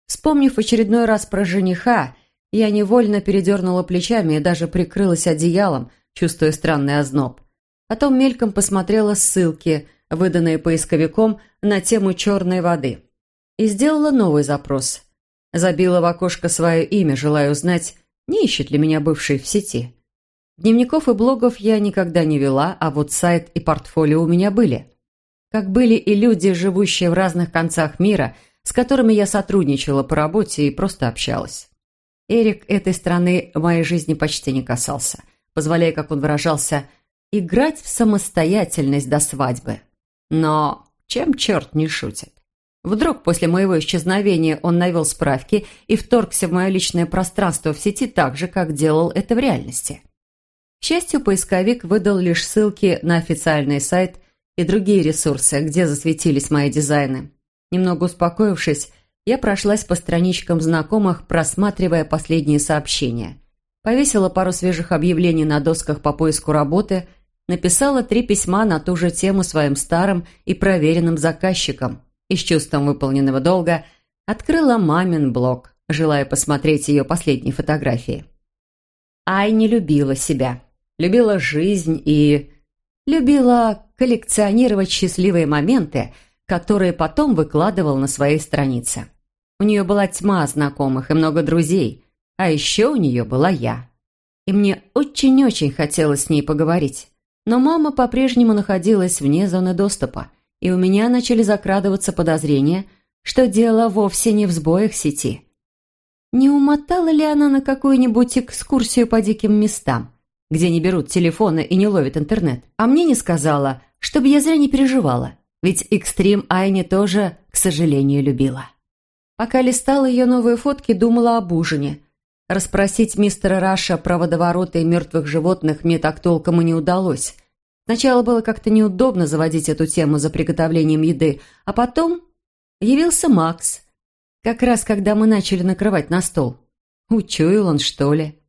Вспомнив очередной раз про жениха, я невольно передернула плечами и даже прикрылась одеялом, чувствуя странный озноб. Потом мельком посмотрела ссылки, выданные поисковиком на тему черной воды. И сделала новый запрос. Забила в окошко свое имя, желая узнать, не ищет ли меня бывший в сети. Дневников и блогов я никогда не вела, а вот сайт и портфолио у меня были. Как были и люди, живущие в разных концах мира, с которыми я сотрудничала по работе и просто общалась. Эрик этой страны в моей жизни почти не касался, позволяя, как он выражался, играть в самостоятельность до свадьбы. Но чем черт не шутит? Вдруг после моего исчезновения он навел справки и вторгся в мое личное пространство в сети так же, как делал это в реальности. К счастью, поисковик выдал лишь ссылки на официальный сайт и другие ресурсы, где засветились мои дизайны. Немного успокоившись, я прошлась по страничкам знакомых, просматривая последние сообщения. Повесила пару свежих объявлений на досках по поиску работы, написала три письма на ту же тему своим старым и проверенным заказчикам и с чувством выполненного долга открыла мамин блог, желая посмотреть ее последние фотографии. Ай не любила себя любила жизнь и... любила коллекционировать счастливые моменты, которые потом выкладывал на своей странице. У нее была тьма знакомых и много друзей, а еще у нее была я. И мне очень-очень хотелось с ней поговорить. Но мама по-прежнему находилась вне зоны доступа, и у меня начали закрадываться подозрения, что дело вовсе не в сбоях сети. Не умотала ли она на какую-нибудь экскурсию по диким местам? где не берут телефоны и не ловят интернет. А мне не сказала, чтобы я зря не переживала, ведь экстрим Айни тоже, к сожалению, любила. Пока листала ее новые фотки, думала об ужине. Расспросить мистера Раша про водовороты и мертвых животных мне так толком и не удалось. Сначала было как-то неудобно заводить эту тему за приготовлением еды, а потом явился Макс. Как раз когда мы начали накрывать на стол. Учуял он, что ли?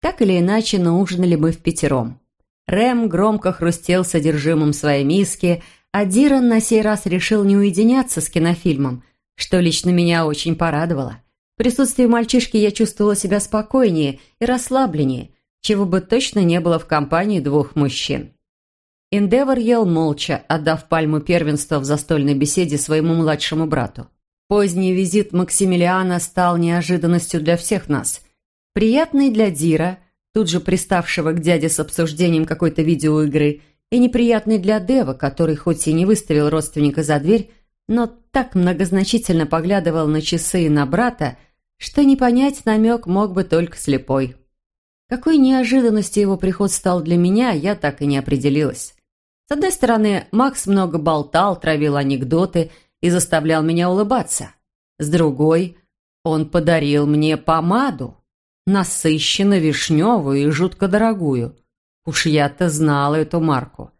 Так или иначе, но ужинали мы в пятером. Рэм громко хрустел содержимым своей миски, а Диран на сей раз решил не уединяться с кинофильмом, что лично меня очень порадовало. Присутствии мальчишки я чувствовала себя спокойнее и расслабленнее, чего бы точно не было в компании двух мужчин. Эндевор ел молча, отдав пальму первенства в застольной беседе своему младшему брату. Поздний визит Максимилиана стал неожиданностью для всех нас – Приятный для Дира, тут же приставшего к дяде с обсуждением какой-то видеоигры, и неприятный для Дева, который хоть и не выставил родственника за дверь, но так многозначительно поглядывал на часы и на брата, что не понять намек мог бы только слепой. Какой неожиданностью его приход стал для меня, я так и не определилась. С одной стороны, Макс много болтал, травил анекдоты и заставлял меня улыбаться. С другой, он подарил мне помаду насыщенно вишневую и жутко дорогую. Уж я-то знала эту марку.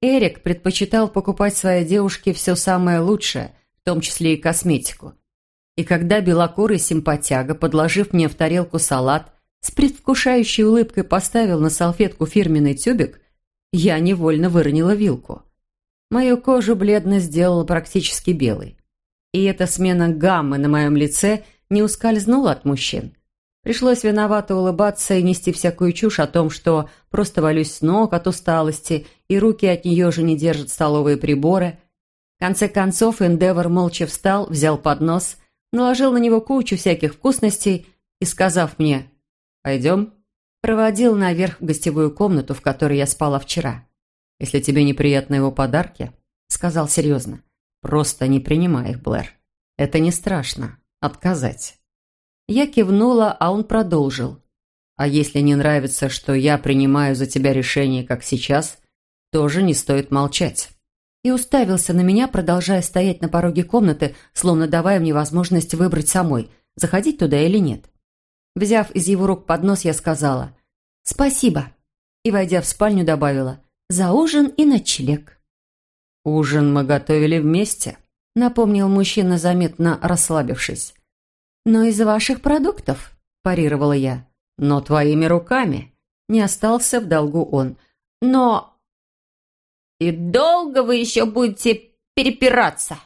Эрик предпочитал покупать своей девушке все самое лучшее, в том числе и косметику. И когда белокурый симпатяга, подложив мне в тарелку салат, с предвкушающей улыбкой поставил на салфетку фирменный тюбик, я невольно выронила вилку. Мою кожу бледно сделала практически белой. И эта смена гаммы на моем лице не ускользнула от мужчин. Пришлось виновато улыбаться и нести всякую чушь о том, что просто валюсь с ног от усталости, и руки от нее же не держат столовые приборы. В конце концов, Эндевор молча встал, взял поднос, наложил на него кучу всяких вкусностей и, сказав мне «Пойдем», проводил наверх в гостевую комнату, в которой я спала вчера. «Если тебе неприятны его подарки», — сказал серьезно, — «просто не принимай их, Блэр. Это не страшно. Отказать». Я кивнула, а он продолжил. «А если не нравится, что я принимаю за тебя решение, как сейчас, тоже не стоит молчать». И уставился на меня, продолжая стоять на пороге комнаты, словно давая мне возможность выбрать самой, заходить туда или нет. Взяв из его рук поднос, я сказала «Спасибо» и, войдя в спальню, добавила «За ужин и ночлег». «Ужин мы готовили вместе», — напомнил мужчина, заметно расслабившись. «Но из ваших продуктов», — парировала я. «Но твоими руками». Не остался в долгу он. «Но...» «И долго вы еще будете перепираться?»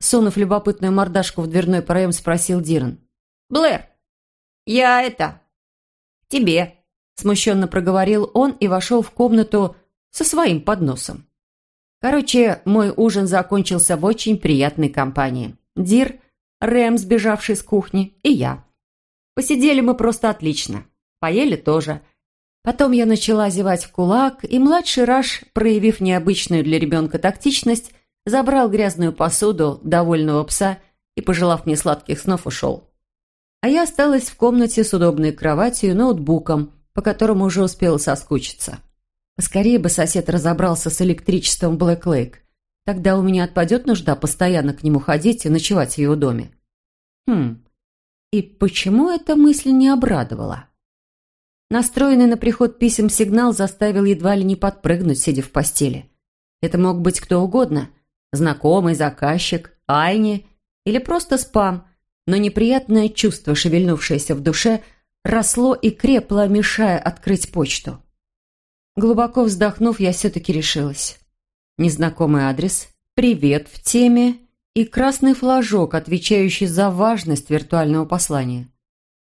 Сунув любопытную мордашку в дверной проем, спросил Диран. «Блэр, я это... тебе», — смущенно проговорил он и вошел в комнату со своим подносом. Короче, мой ужин закончился в очень приятной компании. Дир, Рэм, сбежавший с кухни, и я. Посидели мы просто отлично. Поели тоже. Потом я начала зевать в кулак, и младший Раш, проявив необычную для ребенка тактичность, забрал грязную посуду довольного пса и, пожелав мне сладких снов, ушел а я осталась в комнате с удобной кроватью и ноутбуком, по которому уже успела соскучиться. Поскорее бы сосед разобрался с электричеством Блэк Лейк. Тогда у меня отпадет нужда постоянно к нему ходить и ночевать в его доме. Хм, и почему эта мысль не обрадовала? Настроенный на приход писем сигнал заставил едва ли не подпрыгнуть, сидя в постели. Это мог быть кто угодно. Знакомый, заказчик, Айни или просто спам – но неприятное чувство, шевельнувшееся в душе, росло и крепло, мешая открыть почту. Глубоко вздохнув, я все-таки решилась. Незнакомый адрес, привет в теме и красный флажок, отвечающий за важность виртуального послания.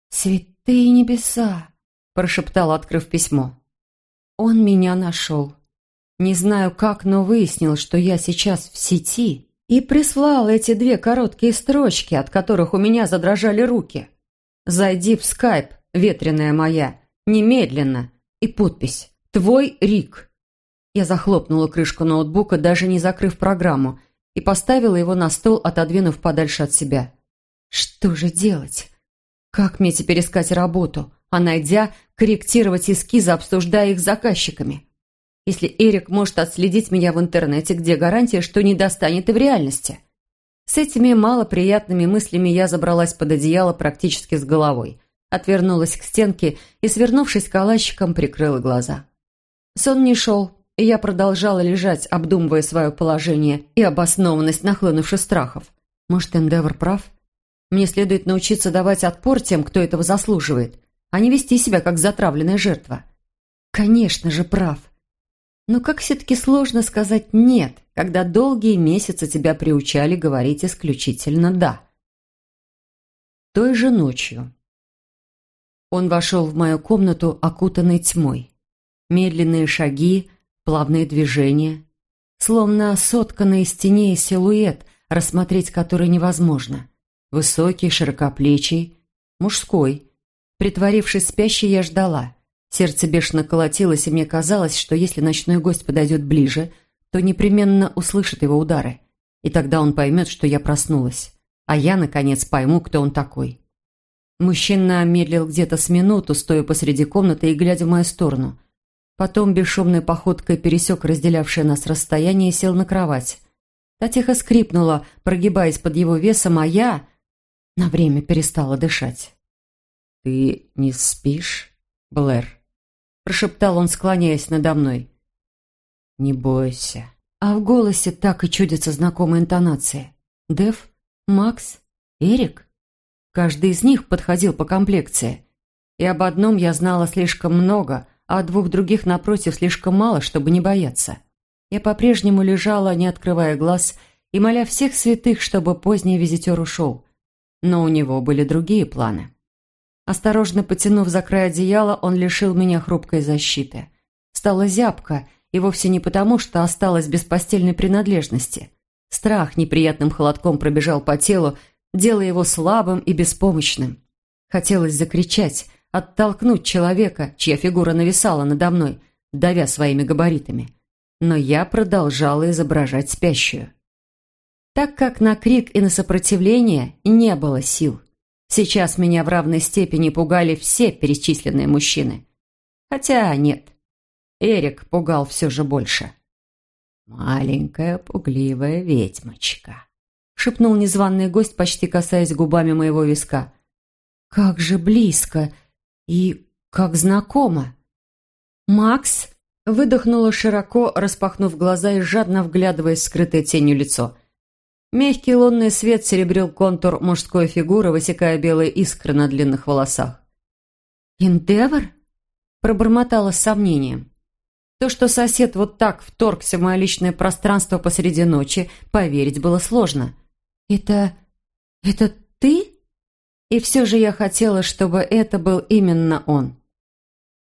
«Святые небеса!» – прошептал, открыв письмо. «Он меня нашел. Не знаю как, но выяснил, что я сейчас в сети» и прислал эти две короткие строчки, от которых у меня задрожали руки. «Зайди в скайп, ветреная моя, немедленно!» И подпись «Твой Рик». Я захлопнула крышку ноутбука, даже не закрыв программу, и поставила его на стол, отодвинув подальше от себя. Что же делать? Как мне теперь искать работу, а найдя, корректировать эскизы, обсуждая их с заказчиками? если Эрик может отследить меня в интернете, где гарантия, что не достанет и в реальности? С этими малоприятными мыслями я забралась под одеяло практически с головой, отвернулась к стенке и, свернувшись калачиком, прикрыла глаза. Сон не шел, и я продолжала лежать, обдумывая свое положение и обоснованность нахлынувших страхов. Может, Эндевр прав? Мне следует научиться давать отпор тем, кто этого заслуживает, а не вести себя как затравленная жертва. Конечно же, прав. Но как все-таки сложно сказать «нет», когда долгие месяцы тебя приучали говорить исключительно «да». Той же ночью. Он вошел в мою комнату, окутанный тьмой. Медленные шаги, плавные движения. Словно сотканный из теней силуэт, рассмотреть который невозможно. Высокий, широкоплечий, мужской. Притворившись спящей, я ждала – Сердце бешено колотилось, и мне казалось, что если ночной гость подойдет ближе, то непременно услышит его удары. И тогда он поймет, что я проснулась. А я, наконец, пойму, кто он такой. Мужчина медлил где-то с минуту, стоя посреди комнаты и глядя в мою сторону. Потом бесшумной походкой пересек разделявшее нас расстояние и сел на кровать. Та тихо скрипнула, прогибаясь под его весом, а я на время перестала дышать. «Ты не спишь, Блэр?» прошептал он, склоняясь надо мной. «Не бойся». А в голосе так и чудится знакомая интонация. «Дев? Макс? Эрик?» Каждый из них подходил по комплекции. И об одном я знала слишком много, а о двух других, напротив, слишком мало, чтобы не бояться. Я по-прежнему лежала, не открывая глаз, и моля всех святых, чтобы поздний визитер ушел. Но у него были другие планы. Осторожно потянув за край одеяла, он лишил меня хрупкой защиты. Стало зябко, и вовсе не потому, что осталось без постельной принадлежности. Страх неприятным холодком пробежал по телу, делая его слабым и беспомощным. Хотелось закричать, оттолкнуть человека, чья фигура нависала надо мной, давя своими габаритами. Но я продолжала изображать спящую. Так как на крик и на сопротивление не было сил. Сейчас меня в равной степени пугали все перечисленные мужчины. Хотя нет, Эрик пугал все же больше. «Маленькая пугливая ведьмочка», — шепнул незваный гость, почти касаясь губами моего виска. Как же близко и как знакомо. «Макс?» – выдохнула широко, распахнув глаза и жадно вглядываясь в скрытое тенью лицо. Мягкий лунный свет серебрил контур мужской фигуры, высекая белые искры на длинных волосах. «Эндевр?» – пробормотала с сомнением. То, что сосед вот так вторгся в мое личное пространство посреди ночи, поверить было сложно. «Это... это ты?» И все же я хотела, чтобы это был именно он.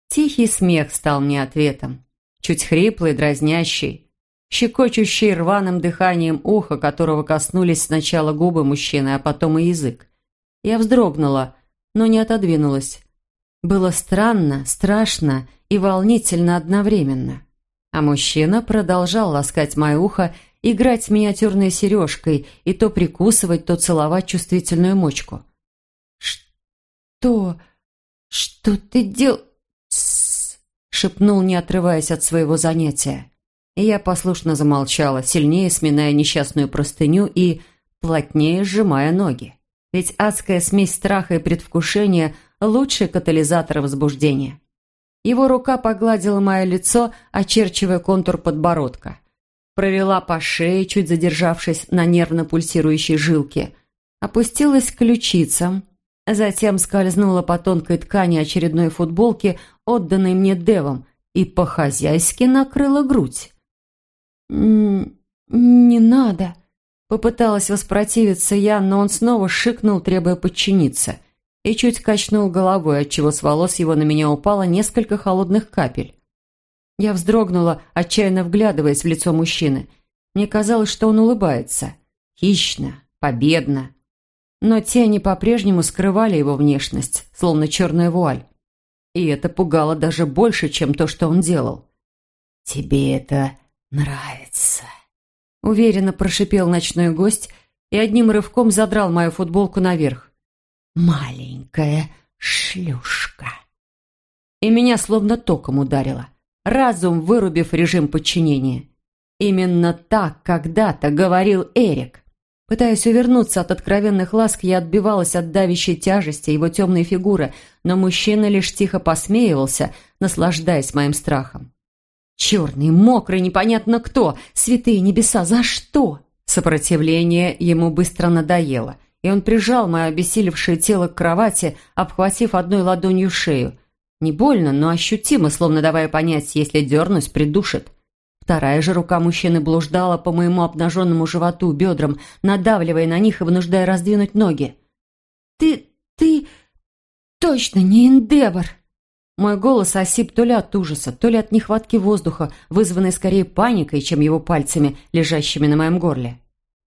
Тихий смех стал мне ответом. Чуть хриплый, дразнящий щекочущий рваным дыханием уха, которого коснулись сначала губы мужчины, а потом и язык. Я вздрогнула, но не отодвинулась. Было странно, страшно и волнительно одновременно. А мужчина продолжал ласкать мое ухо, играть с миниатюрной сережкой и то прикусывать, то целовать чувствительную мочку. «Что? Что ты дел...» шепнул, не отрываясь от своего занятия. И я послушно замолчала, сильнее сминая несчастную простыню и плотнее сжимая ноги. Ведь адская смесь страха и предвкушения – лучший катализатор возбуждения. Его рука погладила мое лицо, очерчивая контур подбородка. Провела по шее, чуть задержавшись на нервно пульсирующей жилке. Опустилась к ключицам. Затем скользнула по тонкой ткани очередной футболки, отданной мне Девом, и по-хозяйски накрыла грудь. «Не надо», — попыталась воспротивиться я, но он снова шикнул, требуя подчиниться, и чуть качнул головой, отчего с волос его на меня упало несколько холодных капель. Я вздрогнула, отчаянно вглядываясь в лицо мужчины. Мне казалось, что он улыбается. Хищно, победно. Но тени по-прежнему скрывали его внешность, словно черная вуаль. И это пугало даже больше, чем то, что он делал. «Тебе это нравится», — уверенно прошипел ночной гость и одним рывком задрал мою футболку наверх. «Маленькая шлюшка». И меня словно током ударило, разум вырубив режим подчинения. Именно так когда-то говорил Эрик. Пытаясь увернуться от откровенных ласк, я отбивалась от давящей тяжести его темной фигуры, но мужчина лишь тихо посмеивался, наслаждаясь моим страхом. Черный, мокрый, непонятно кто. Святые небеса, за что? Сопротивление ему быстро надоело, и он прижал мое обессилевшее тело к кровати, обхватив одной ладонью шею. Не больно, но ощутимо, словно давая понять, если дернусь, придушит. Вторая же рука мужчины блуждала по моему обнаженному животу, бедрам, надавливая на них и вынуждая раздвинуть ноги. «Ты... ты... точно не Эндевор!» Мой голос осип то ли от ужаса, то ли от нехватки воздуха, вызванной скорее паникой, чем его пальцами, лежащими на моем горле.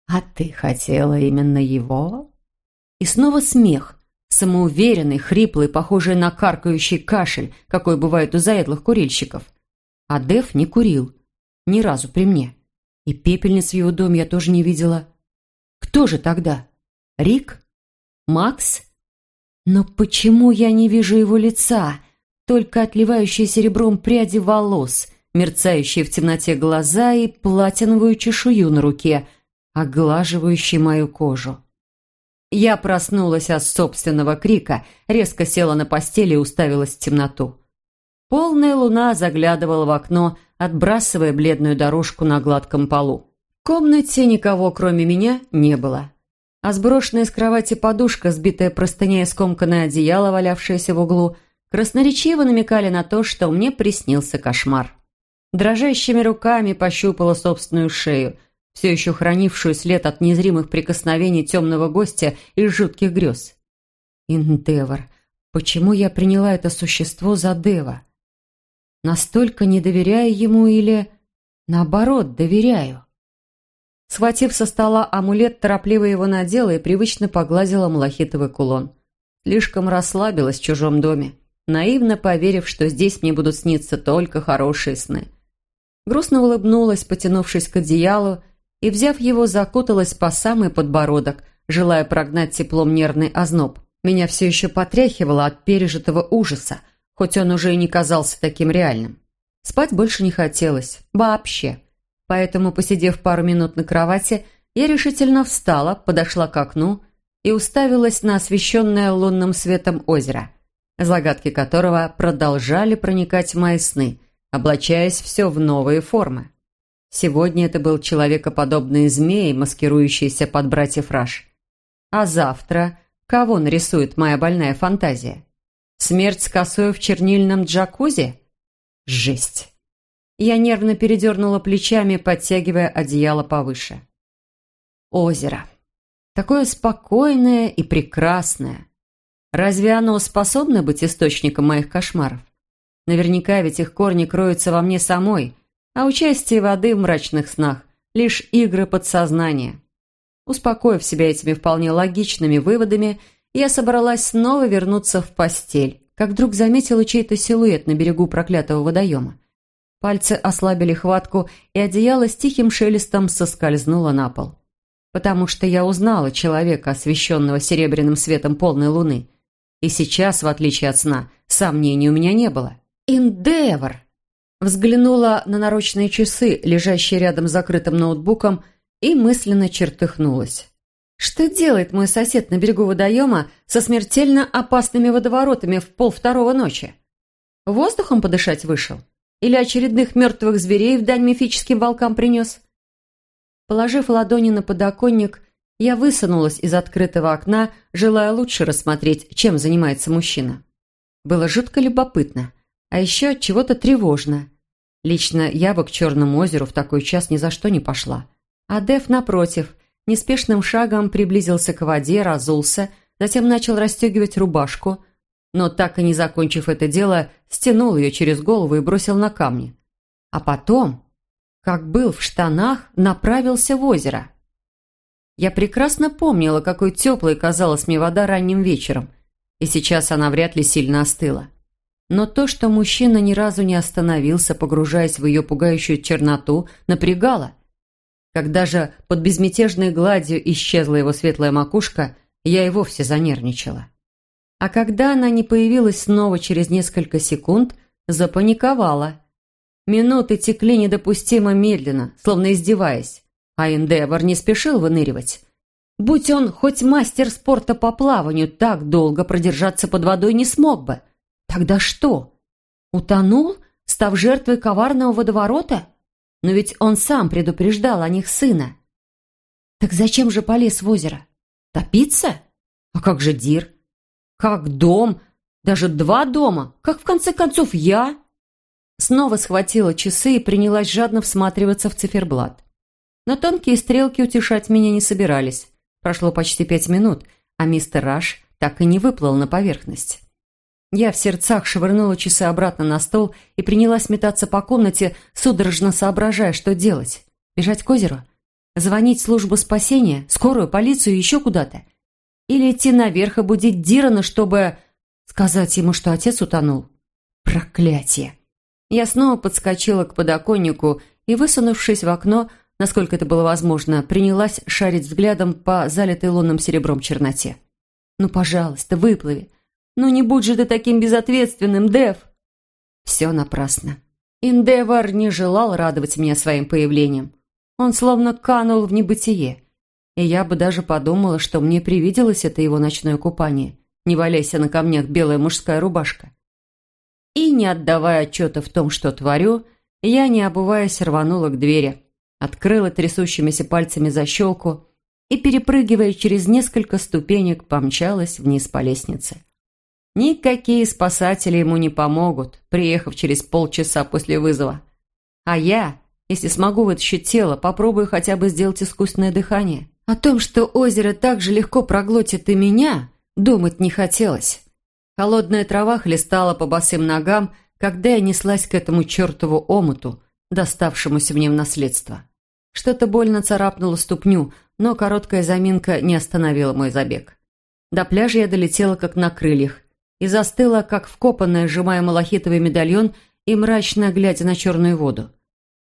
«А ты хотела именно его?» И снова смех, самоуверенный, хриплый, похожий на каркающий кашель, какой бывает у заядлых курильщиков. А Дев не курил. Ни разу при мне. И пепельниц в его доме я тоже не видела. Кто же тогда? Рик? Макс? Но почему я не вижу его лица?» Только отливающие серебром пряди волос, мерцающие в темноте глаза и платиновую чешую на руке, оглаживающие мою кожу. Я проснулась от собственного крика, резко села на постели и уставилась в темноту. Полная луна заглядывала в окно, отбрасывая бледную дорожку на гладком полу. В комнате никого, кроме меня, не было. А сброшенная с кровати подушка, сбитая простыня и скомканное одеяло, валявшееся в углу – красноречиво намекали на то, что мне приснился кошмар. Дрожащими руками пощупала собственную шею, все еще хранившую след от незримых прикосновений темного гостя и жутких грез. Индевор, почему я приняла это существо за Дева? Настолько не доверяю ему или, наоборот, доверяю? Схватив со стола амулет, торопливо его надела и привычно погладила малахитовый кулон. Слишком расслабилась в чужом доме наивно поверив, что здесь мне будут сниться только хорошие сны. Грустно улыбнулась, потянувшись к одеялу, и, взяв его, закуталась по самый подбородок, желая прогнать теплом нервный озноб. Меня все еще потряхивало от пережитого ужаса, хоть он уже и не казался таким реальным. Спать больше не хотелось. Вообще. Поэтому, посидев пару минут на кровати, я решительно встала, подошла к окну и уставилась на освещенное лунным светом озеро, загадки которого продолжали проникать в мои сны, облачаясь все в новые формы. Сегодня это был человекоподобный змей, маскирующийся под братьев Раш. А завтра кого нарисует моя больная фантазия? Смерть с косой в чернильном джакузи? Жесть! Я нервно передернула плечами, подтягивая одеяло повыше. Озеро. Такое спокойное и прекрасное. Разве оно способно быть источником моих кошмаров? Наверняка ведь их корни кроются во мне самой, а участие воды в мрачных снах – лишь игры подсознания. Успокоив себя этими вполне логичными выводами, я собралась снова вернуться в постель, как вдруг заметила чей-то силуэт на берегу проклятого водоема. Пальцы ослабили хватку, и одеяло с тихим шелестом соскользнуло на пол. Потому что я узнала человека, освещенного серебряным светом полной луны. И сейчас, в отличие от сна, сомнений у меня не было. «Индевор!» Взглянула на наручные часы, лежащие рядом с закрытым ноутбуком, и мысленно чертыхнулась. Что делает мой сосед на берегу водоема со смертельно опасными водоворотами в полвторого ночи? Воздухом подышать вышел? Или очередных мертвых зверей в дань мифическим волкам принес? Положив ладони на подоконник, я высунулась из открытого окна, желая лучше рассмотреть, чем занимается мужчина. Было жутко любопытно. А еще от чего-то тревожно. Лично я бы к Черному озеру в такой час ни за что не пошла. А Дев, напротив, неспешным шагом приблизился к воде, разулся, затем начал расстегивать рубашку, но так и не закончив это дело, стянул ее через голову и бросил на камни. А потом, как был в штанах, направился в озеро. Я прекрасно помнила, какой теплой казалась мне вода ранним вечером, и сейчас она вряд ли сильно остыла. Но то, что мужчина ни разу не остановился, погружаясь в ее пугающую черноту, напрягало. Когда же под безмятежной гладью исчезла его светлая макушка, я и вовсе занервничала. А когда она не появилась снова через несколько секунд, запаниковала. Минуты текли недопустимо медленно, словно издеваясь, а Эндевор не спешил выныривать. Будь он хоть мастер спорта по плаванию, так долго продержаться под водой не смог бы – Тогда что? Утонул, став жертвой коварного водоворота? Но ведь он сам предупреждал о них сына. Так зачем же полез в озеро? Топиться? А как же Дир? Как дом? Даже два дома? Как в конце концов я? Снова схватила часы и принялась жадно всматриваться в циферблат. Но тонкие стрелки утешать меня не собирались. Прошло почти пять минут, а мистер Раш так и не выплыл на поверхность. Я в сердцах швырнула часы обратно на стол и принялась метаться по комнате, судорожно соображая, что делать. Бежать к озеру? Звонить в службу спасения? Скорую, полицию, еще куда-то? Или идти наверх и будить Дирана, чтобы... Сказать ему, что отец утонул? Проклятие! Я снова подскочила к подоконнику и, высунувшись в окно, насколько это было возможно, принялась шарить взглядом по залитой лунным серебром черноте. «Ну, пожалуйста, выплыви!» «Ну не будь же ты таким безответственным, Дэв!» Все напрасно. Индевар не желал радовать меня своим появлением. Он словно канул в небытие. И я бы даже подумала, что мне привиделось это его ночное купание. Не валяйся на камнях белая мужская рубашка. И, не отдавая отчета в том, что творю, я, не обуваясь, рванула к двери, открыла трясущимися пальцами защелку и, перепрыгивая через несколько ступенек, помчалась вниз по лестнице. Никакие спасатели ему не помогут, приехав через полчаса после вызова. А я, если смогу вытащить тело, попробую хотя бы сделать искусственное дыхание. О том, что озеро так же легко проглотит и меня, думать не хотелось. Холодная трава хлестала по босым ногам, когда я неслась к этому чертову омуту, доставшемуся мне в наследство. Что-то больно царапнуло ступню, но короткая заминка не остановила мой забег. До пляжа я долетела как на крыльях, и застыла, как вкопанная, сжимая малахитовый медальон и мрачно глядя на черную воду.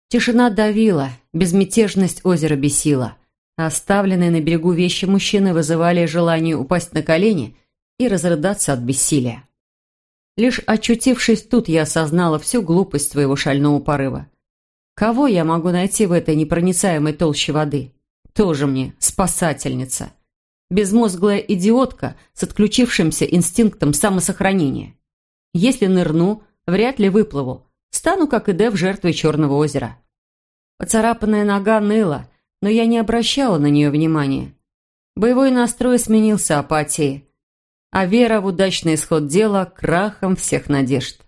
Тишина давила, безмятежность озера бесила, оставленные на берегу вещи мужчины вызывали желание упасть на колени и разрыдаться от бессилия. Лишь очутившись тут, я осознала всю глупость своего шального порыва. Кого я могу найти в этой непроницаемой толще воды? Тоже мне спасательница. безмозглая идиотка с отключившимся инстинктом самосохранения. Если нырну, вряд ли выплыву, стану, как и Дев, жертвой Черного озера. Поцарапанная нога ныла, но я не обращала на нее внимания. Боевой настрой сменился апатией, а вера в удачный исход дела – крахом всех надежд.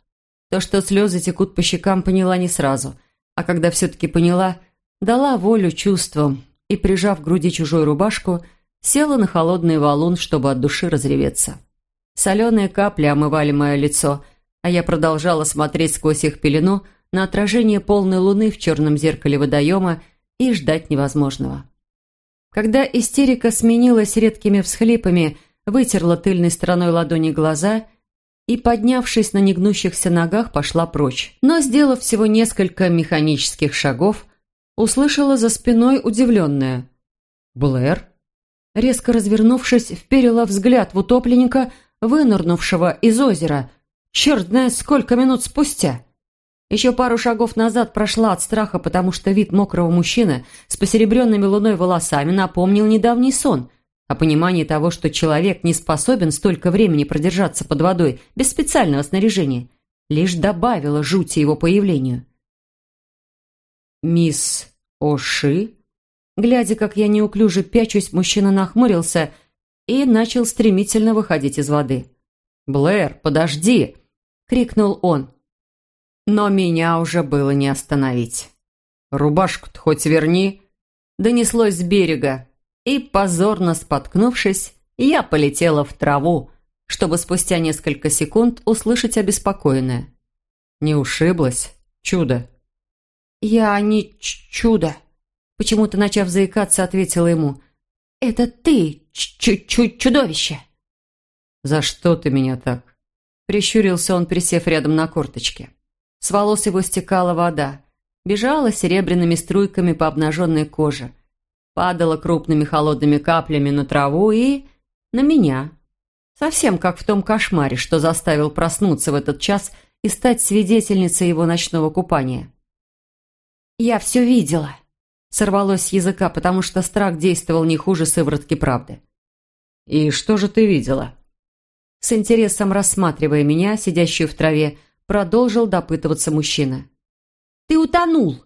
То, что слезы текут по щекам, поняла не сразу, а когда все-таки поняла, дала волю чувствам и, прижав к груди чужую рубашку, села на холодный валун, чтобы от души разреветься. Соленые капли омывали мое лицо, а я продолжала смотреть сквозь их пелену на отражение полной луны в черном зеркале водоема и ждать невозможного. Когда истерика сменилась редкими всхлипами, вытерла тыльной стороной ладони глаза и, поднявшись на негнущихся ногах, пошла прочь. Но, сделав всего несколько механических шагов, услышала за спиной удивленное. «Блэр?» Резко развернувшись, вперила взгляд в утопленника, вынырнувшего из озера. Черт знает, сколько минут спустя. Еще пару шагов назад прошла от страха, потому что вид мокрого мужчины с посеребренными луной волосами напомнил недавний сон, а понимание того, что человек не способен столько времени продержаться под водой без специального снаряжения, лишь добавило жути его появлению. «Мисс Оши?» Глядя, как я неуклюже пячусь, мужчина нахмурился и начал стремительно выходить из воды. «Блэр, подожди!» — крикнул он. Но меня уже было не остановить. «Рубашку-то хоть верни!» Донеслось с берега, и, позорно споткнувшись, я полетела в траву, чтобы спустя несколько секунд услышать обеспокоенное. «Не ушиблась? Чудо!» «Я не чудо!» Почему-то, начав заикаться, ответила ему. «Это ты, чуть-чуть чудовище!» «За что ты меня так?» Прищурился он, присев рядом на корточке. С волос его стекала вода, бежала серебряными струйками по обнаженной коже, падала крупными холодными каплями на траву и... на меня. Совсем как в том кошмаре, что заставил проснуться в этот час и стать свидетельницей его ночного купания. «Я все видела», Сорвалось с языка, потому что страх действовал не хуже сыворотки правды. «И что же ты видела?» С интересом рассматривая меня, сидящую в траве, продолжил допытываться мужчина. «Ты утонул!»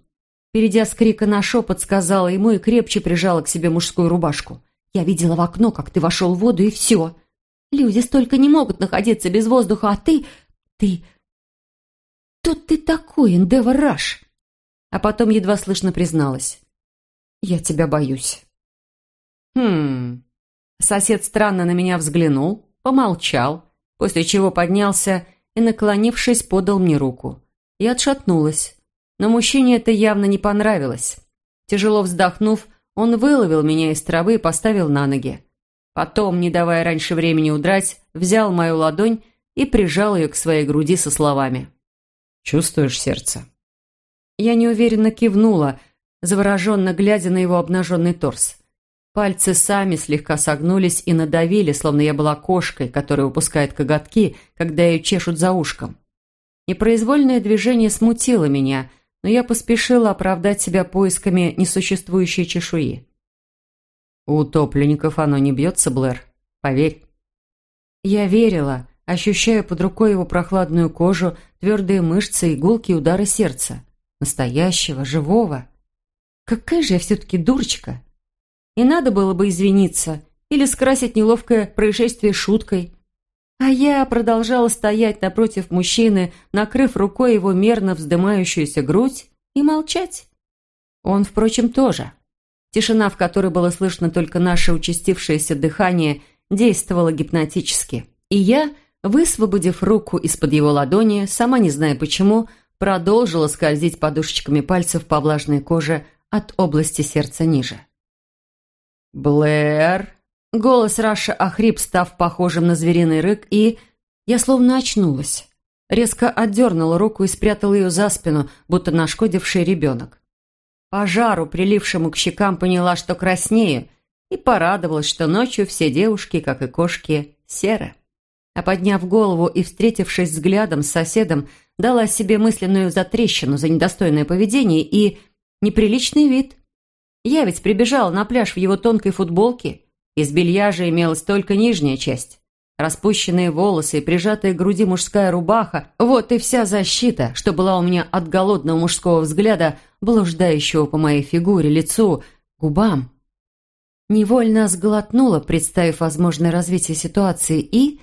Перейдя с крика на шепот, сказала ему и крепче прижала к себе мужскую рубашку. «Я видела в окно, как ты вошел в воду, и все. Люди столько не могут находиться без воздуха, а ты... ты... Тут ты такой, Эндевор Раш!» А потом едва слышно призналась. Я тебя боюсь». «Хм...» Сосед странно на меня взглянул, помолчал, после чего поднялся и, наклонившись, подал мне руку. Я отшатнулась, но мужчине это явно не понравилось. Тяжело вздохнув, он выловил меня из травы и поставил на ноги. Потом, не давая раньше времени удрать, взял мою ладонь и прижал ее к своей груди со словами. «Чувствуешь сердце?» Я неуверенно кивнула, завороженно глядя на его обнаженный торс. Пальцы сами слегка согнулись и надавили, словно я была кошкой, которая выпускает коготки, когда ее чешут за ушком. Непроизвольное движение смутило меня, но я поспешила оправдать себя поисками несуществующей чешуи. У утопленников оно не бьется, Блэр, поверь. Я верила, ощущая под рукой его прохладную кожу, твердые мышцы и гулкие удары сердца. Настоящего, живого. Какая же я все-таки дурочка. И надо было бы извиниться или скрасить неловкое происшествие шуткой. А я продолжала стоять напротив мужчины, накрыв рукой его мерно вздымающуюся грудь, и молчать. Он, впрочем, тоже. Тишина, в которой было слышно только наше участившееся дыхание, действовала гипнотически. И я, высвободив руку из-под его ладони, сама не зная почему, продолжила скользить подушечками пальцев по влажной коже, от области сердца ниже. «Блэр!» Голос Раша охрип, став похожим на звериный рык, и... Я словно очнулась. Резко отдернула руку и спрятала ее за спину, будто нашкодивший ребенок. По жару, прилившему к щекам, поняла, что краснею, и порадовалась, что ночью все девушки, как и кошки, серы. А подняв голову и встретившись взглядом с соседом, дала себе мысленную затрещину за недостойное поведение и Неприличный вид. Я ведь прибежала на пляж в его тонкой футболке Из белья же имелась только нижняя часть. Распущенные волосы и прижатая к груди мужская рубаха – вот и вся защита, что была у меня от голодного мужского взгляда, блуждающего по моей фигуре, лицу, губам. Невольно сглотнула, представив возможное развитие ситуации, и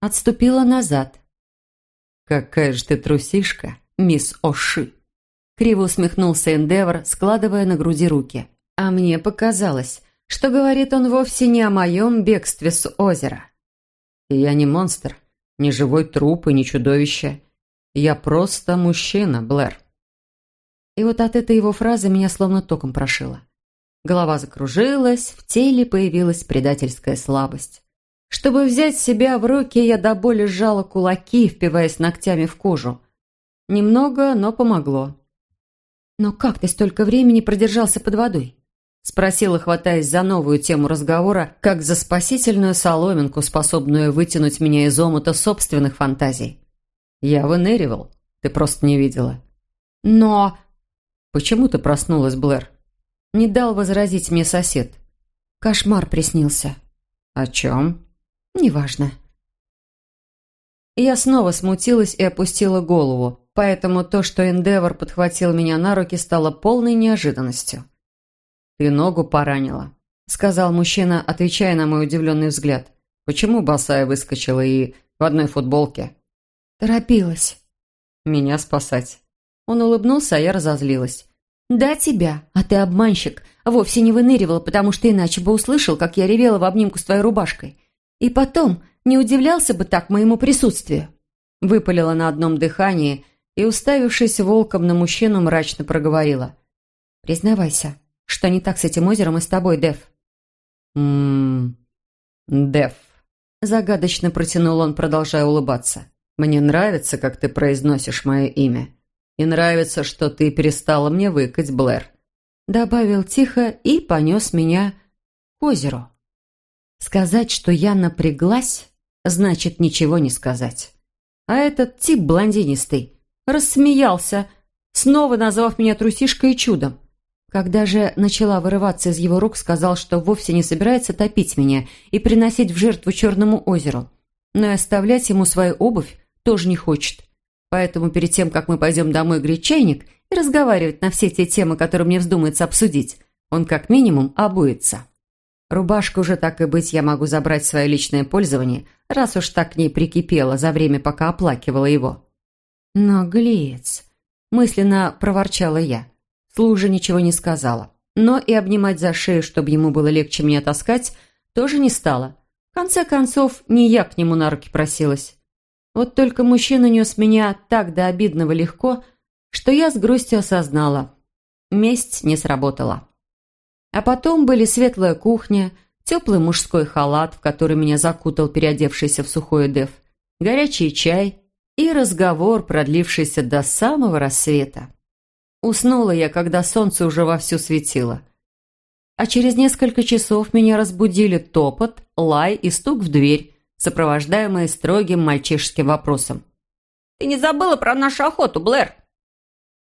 отступила назад. «Какая же ты трусишка, мисс Оши!» Криво усмехнулся Эндевр, складывая на груди руки. А мне показалось, что говорит он вовсе не о моем бегстве с озера. Я не монстр, не живой труп и не чудовище. Я просто мужчина, Блэр. И вот от этой его фразы меня словно током прошило. Голова закружилась, в теле появилась предательская слабость. Чтобы взять себя в руки, я до боли сжала кулаки, впиваясь ногтями в кожу. Немного, но помогло. «Но как ты столько времени продержался под водой?» Спросила, хватаясь за новую тему разговора, как за спасительную соломинку, способную вытянуть меня из омута собственных фантазий. «Я выныривал. Ты просто не видела». «Но...» «Почему ты проснулась, Блэр?» Не дал возразить мне сосед. «Кошмар приснился». «О чем?» «Неважно». Я снова смутилась и опустила голову, поэтому то, что Эндевор подхватил меня на руки, стало полной неожиданностью. «Ты ногу поранила», — сказал мужчина, отвечая на мой удивленный взгляд. «Почему босая выскочила и в одной футболке?» «Торопилась». «Меня спасать». Он улыбнулся, а я разозлилась. «Да, тебя, а ты обманщик. Вовсе не выныривал, потому что иначе бы услышал, как я ревела в обнимку с твоей рубашкой. И потом, не удивлялся бы так моему присутствию». Выпалила на одном дыхании и, уставившись волком на мужчину, мрачно проговорила. «Признавайся, что не так с этим озером и с тобой, Дев?» «Ммм... Дев...» Загадочно протянул он, продолжая улыбаться. «Мне нравится, как ты произносишь мое имя. И нравится, что ты перестала мне выкать, Блэр». Добавил тихо и понес меня к озеру. Сказать, что я напряглась, значит ничего не сказать. А этот тип блондинистый рассмеялся, снова назвав меня трусишкой и чудом. Когда же начала вырываться из его рук, сказал, что вовсе не собирается топить меня и приносить в жертву Черному озеру. Но и оставлять ему свою обувь тоже не хочет. Поэтому перед тем, как мы пойдем домой греть чайник и разговаривать на все те темы, которые мне вздумается обсудить, он как минимум обуется. Рубашку уже так и быть я могу забрать в свое личное пользование, раз уж так к ней прикипела за время, пока оплакивала его. «Наглец!» – мысленно проворчала я. Служа ничего не сказала. Но и обнимать за шею, чтобы ему было легче меня таскать, тоже не стала. В конце концов, не я к нему на руки просилась. Вот только мужчина нес меня так до обидного легко, что я с грустью осознала. Месть не сработала. А потом были светлая кухня, теплый мужской халат, в который меня закутал переодевшийся в сухой дев, горячий чай и разговор, продлившийся до самого рассвета. Уснула я, когда солнце уже вовсю светило. А через несколько часов меня разбудили топот, лай и стук в дверь, сопровождаемые строгим мальчишеским вопросом. «Ты не забыла про нашу охоту, Блэр?»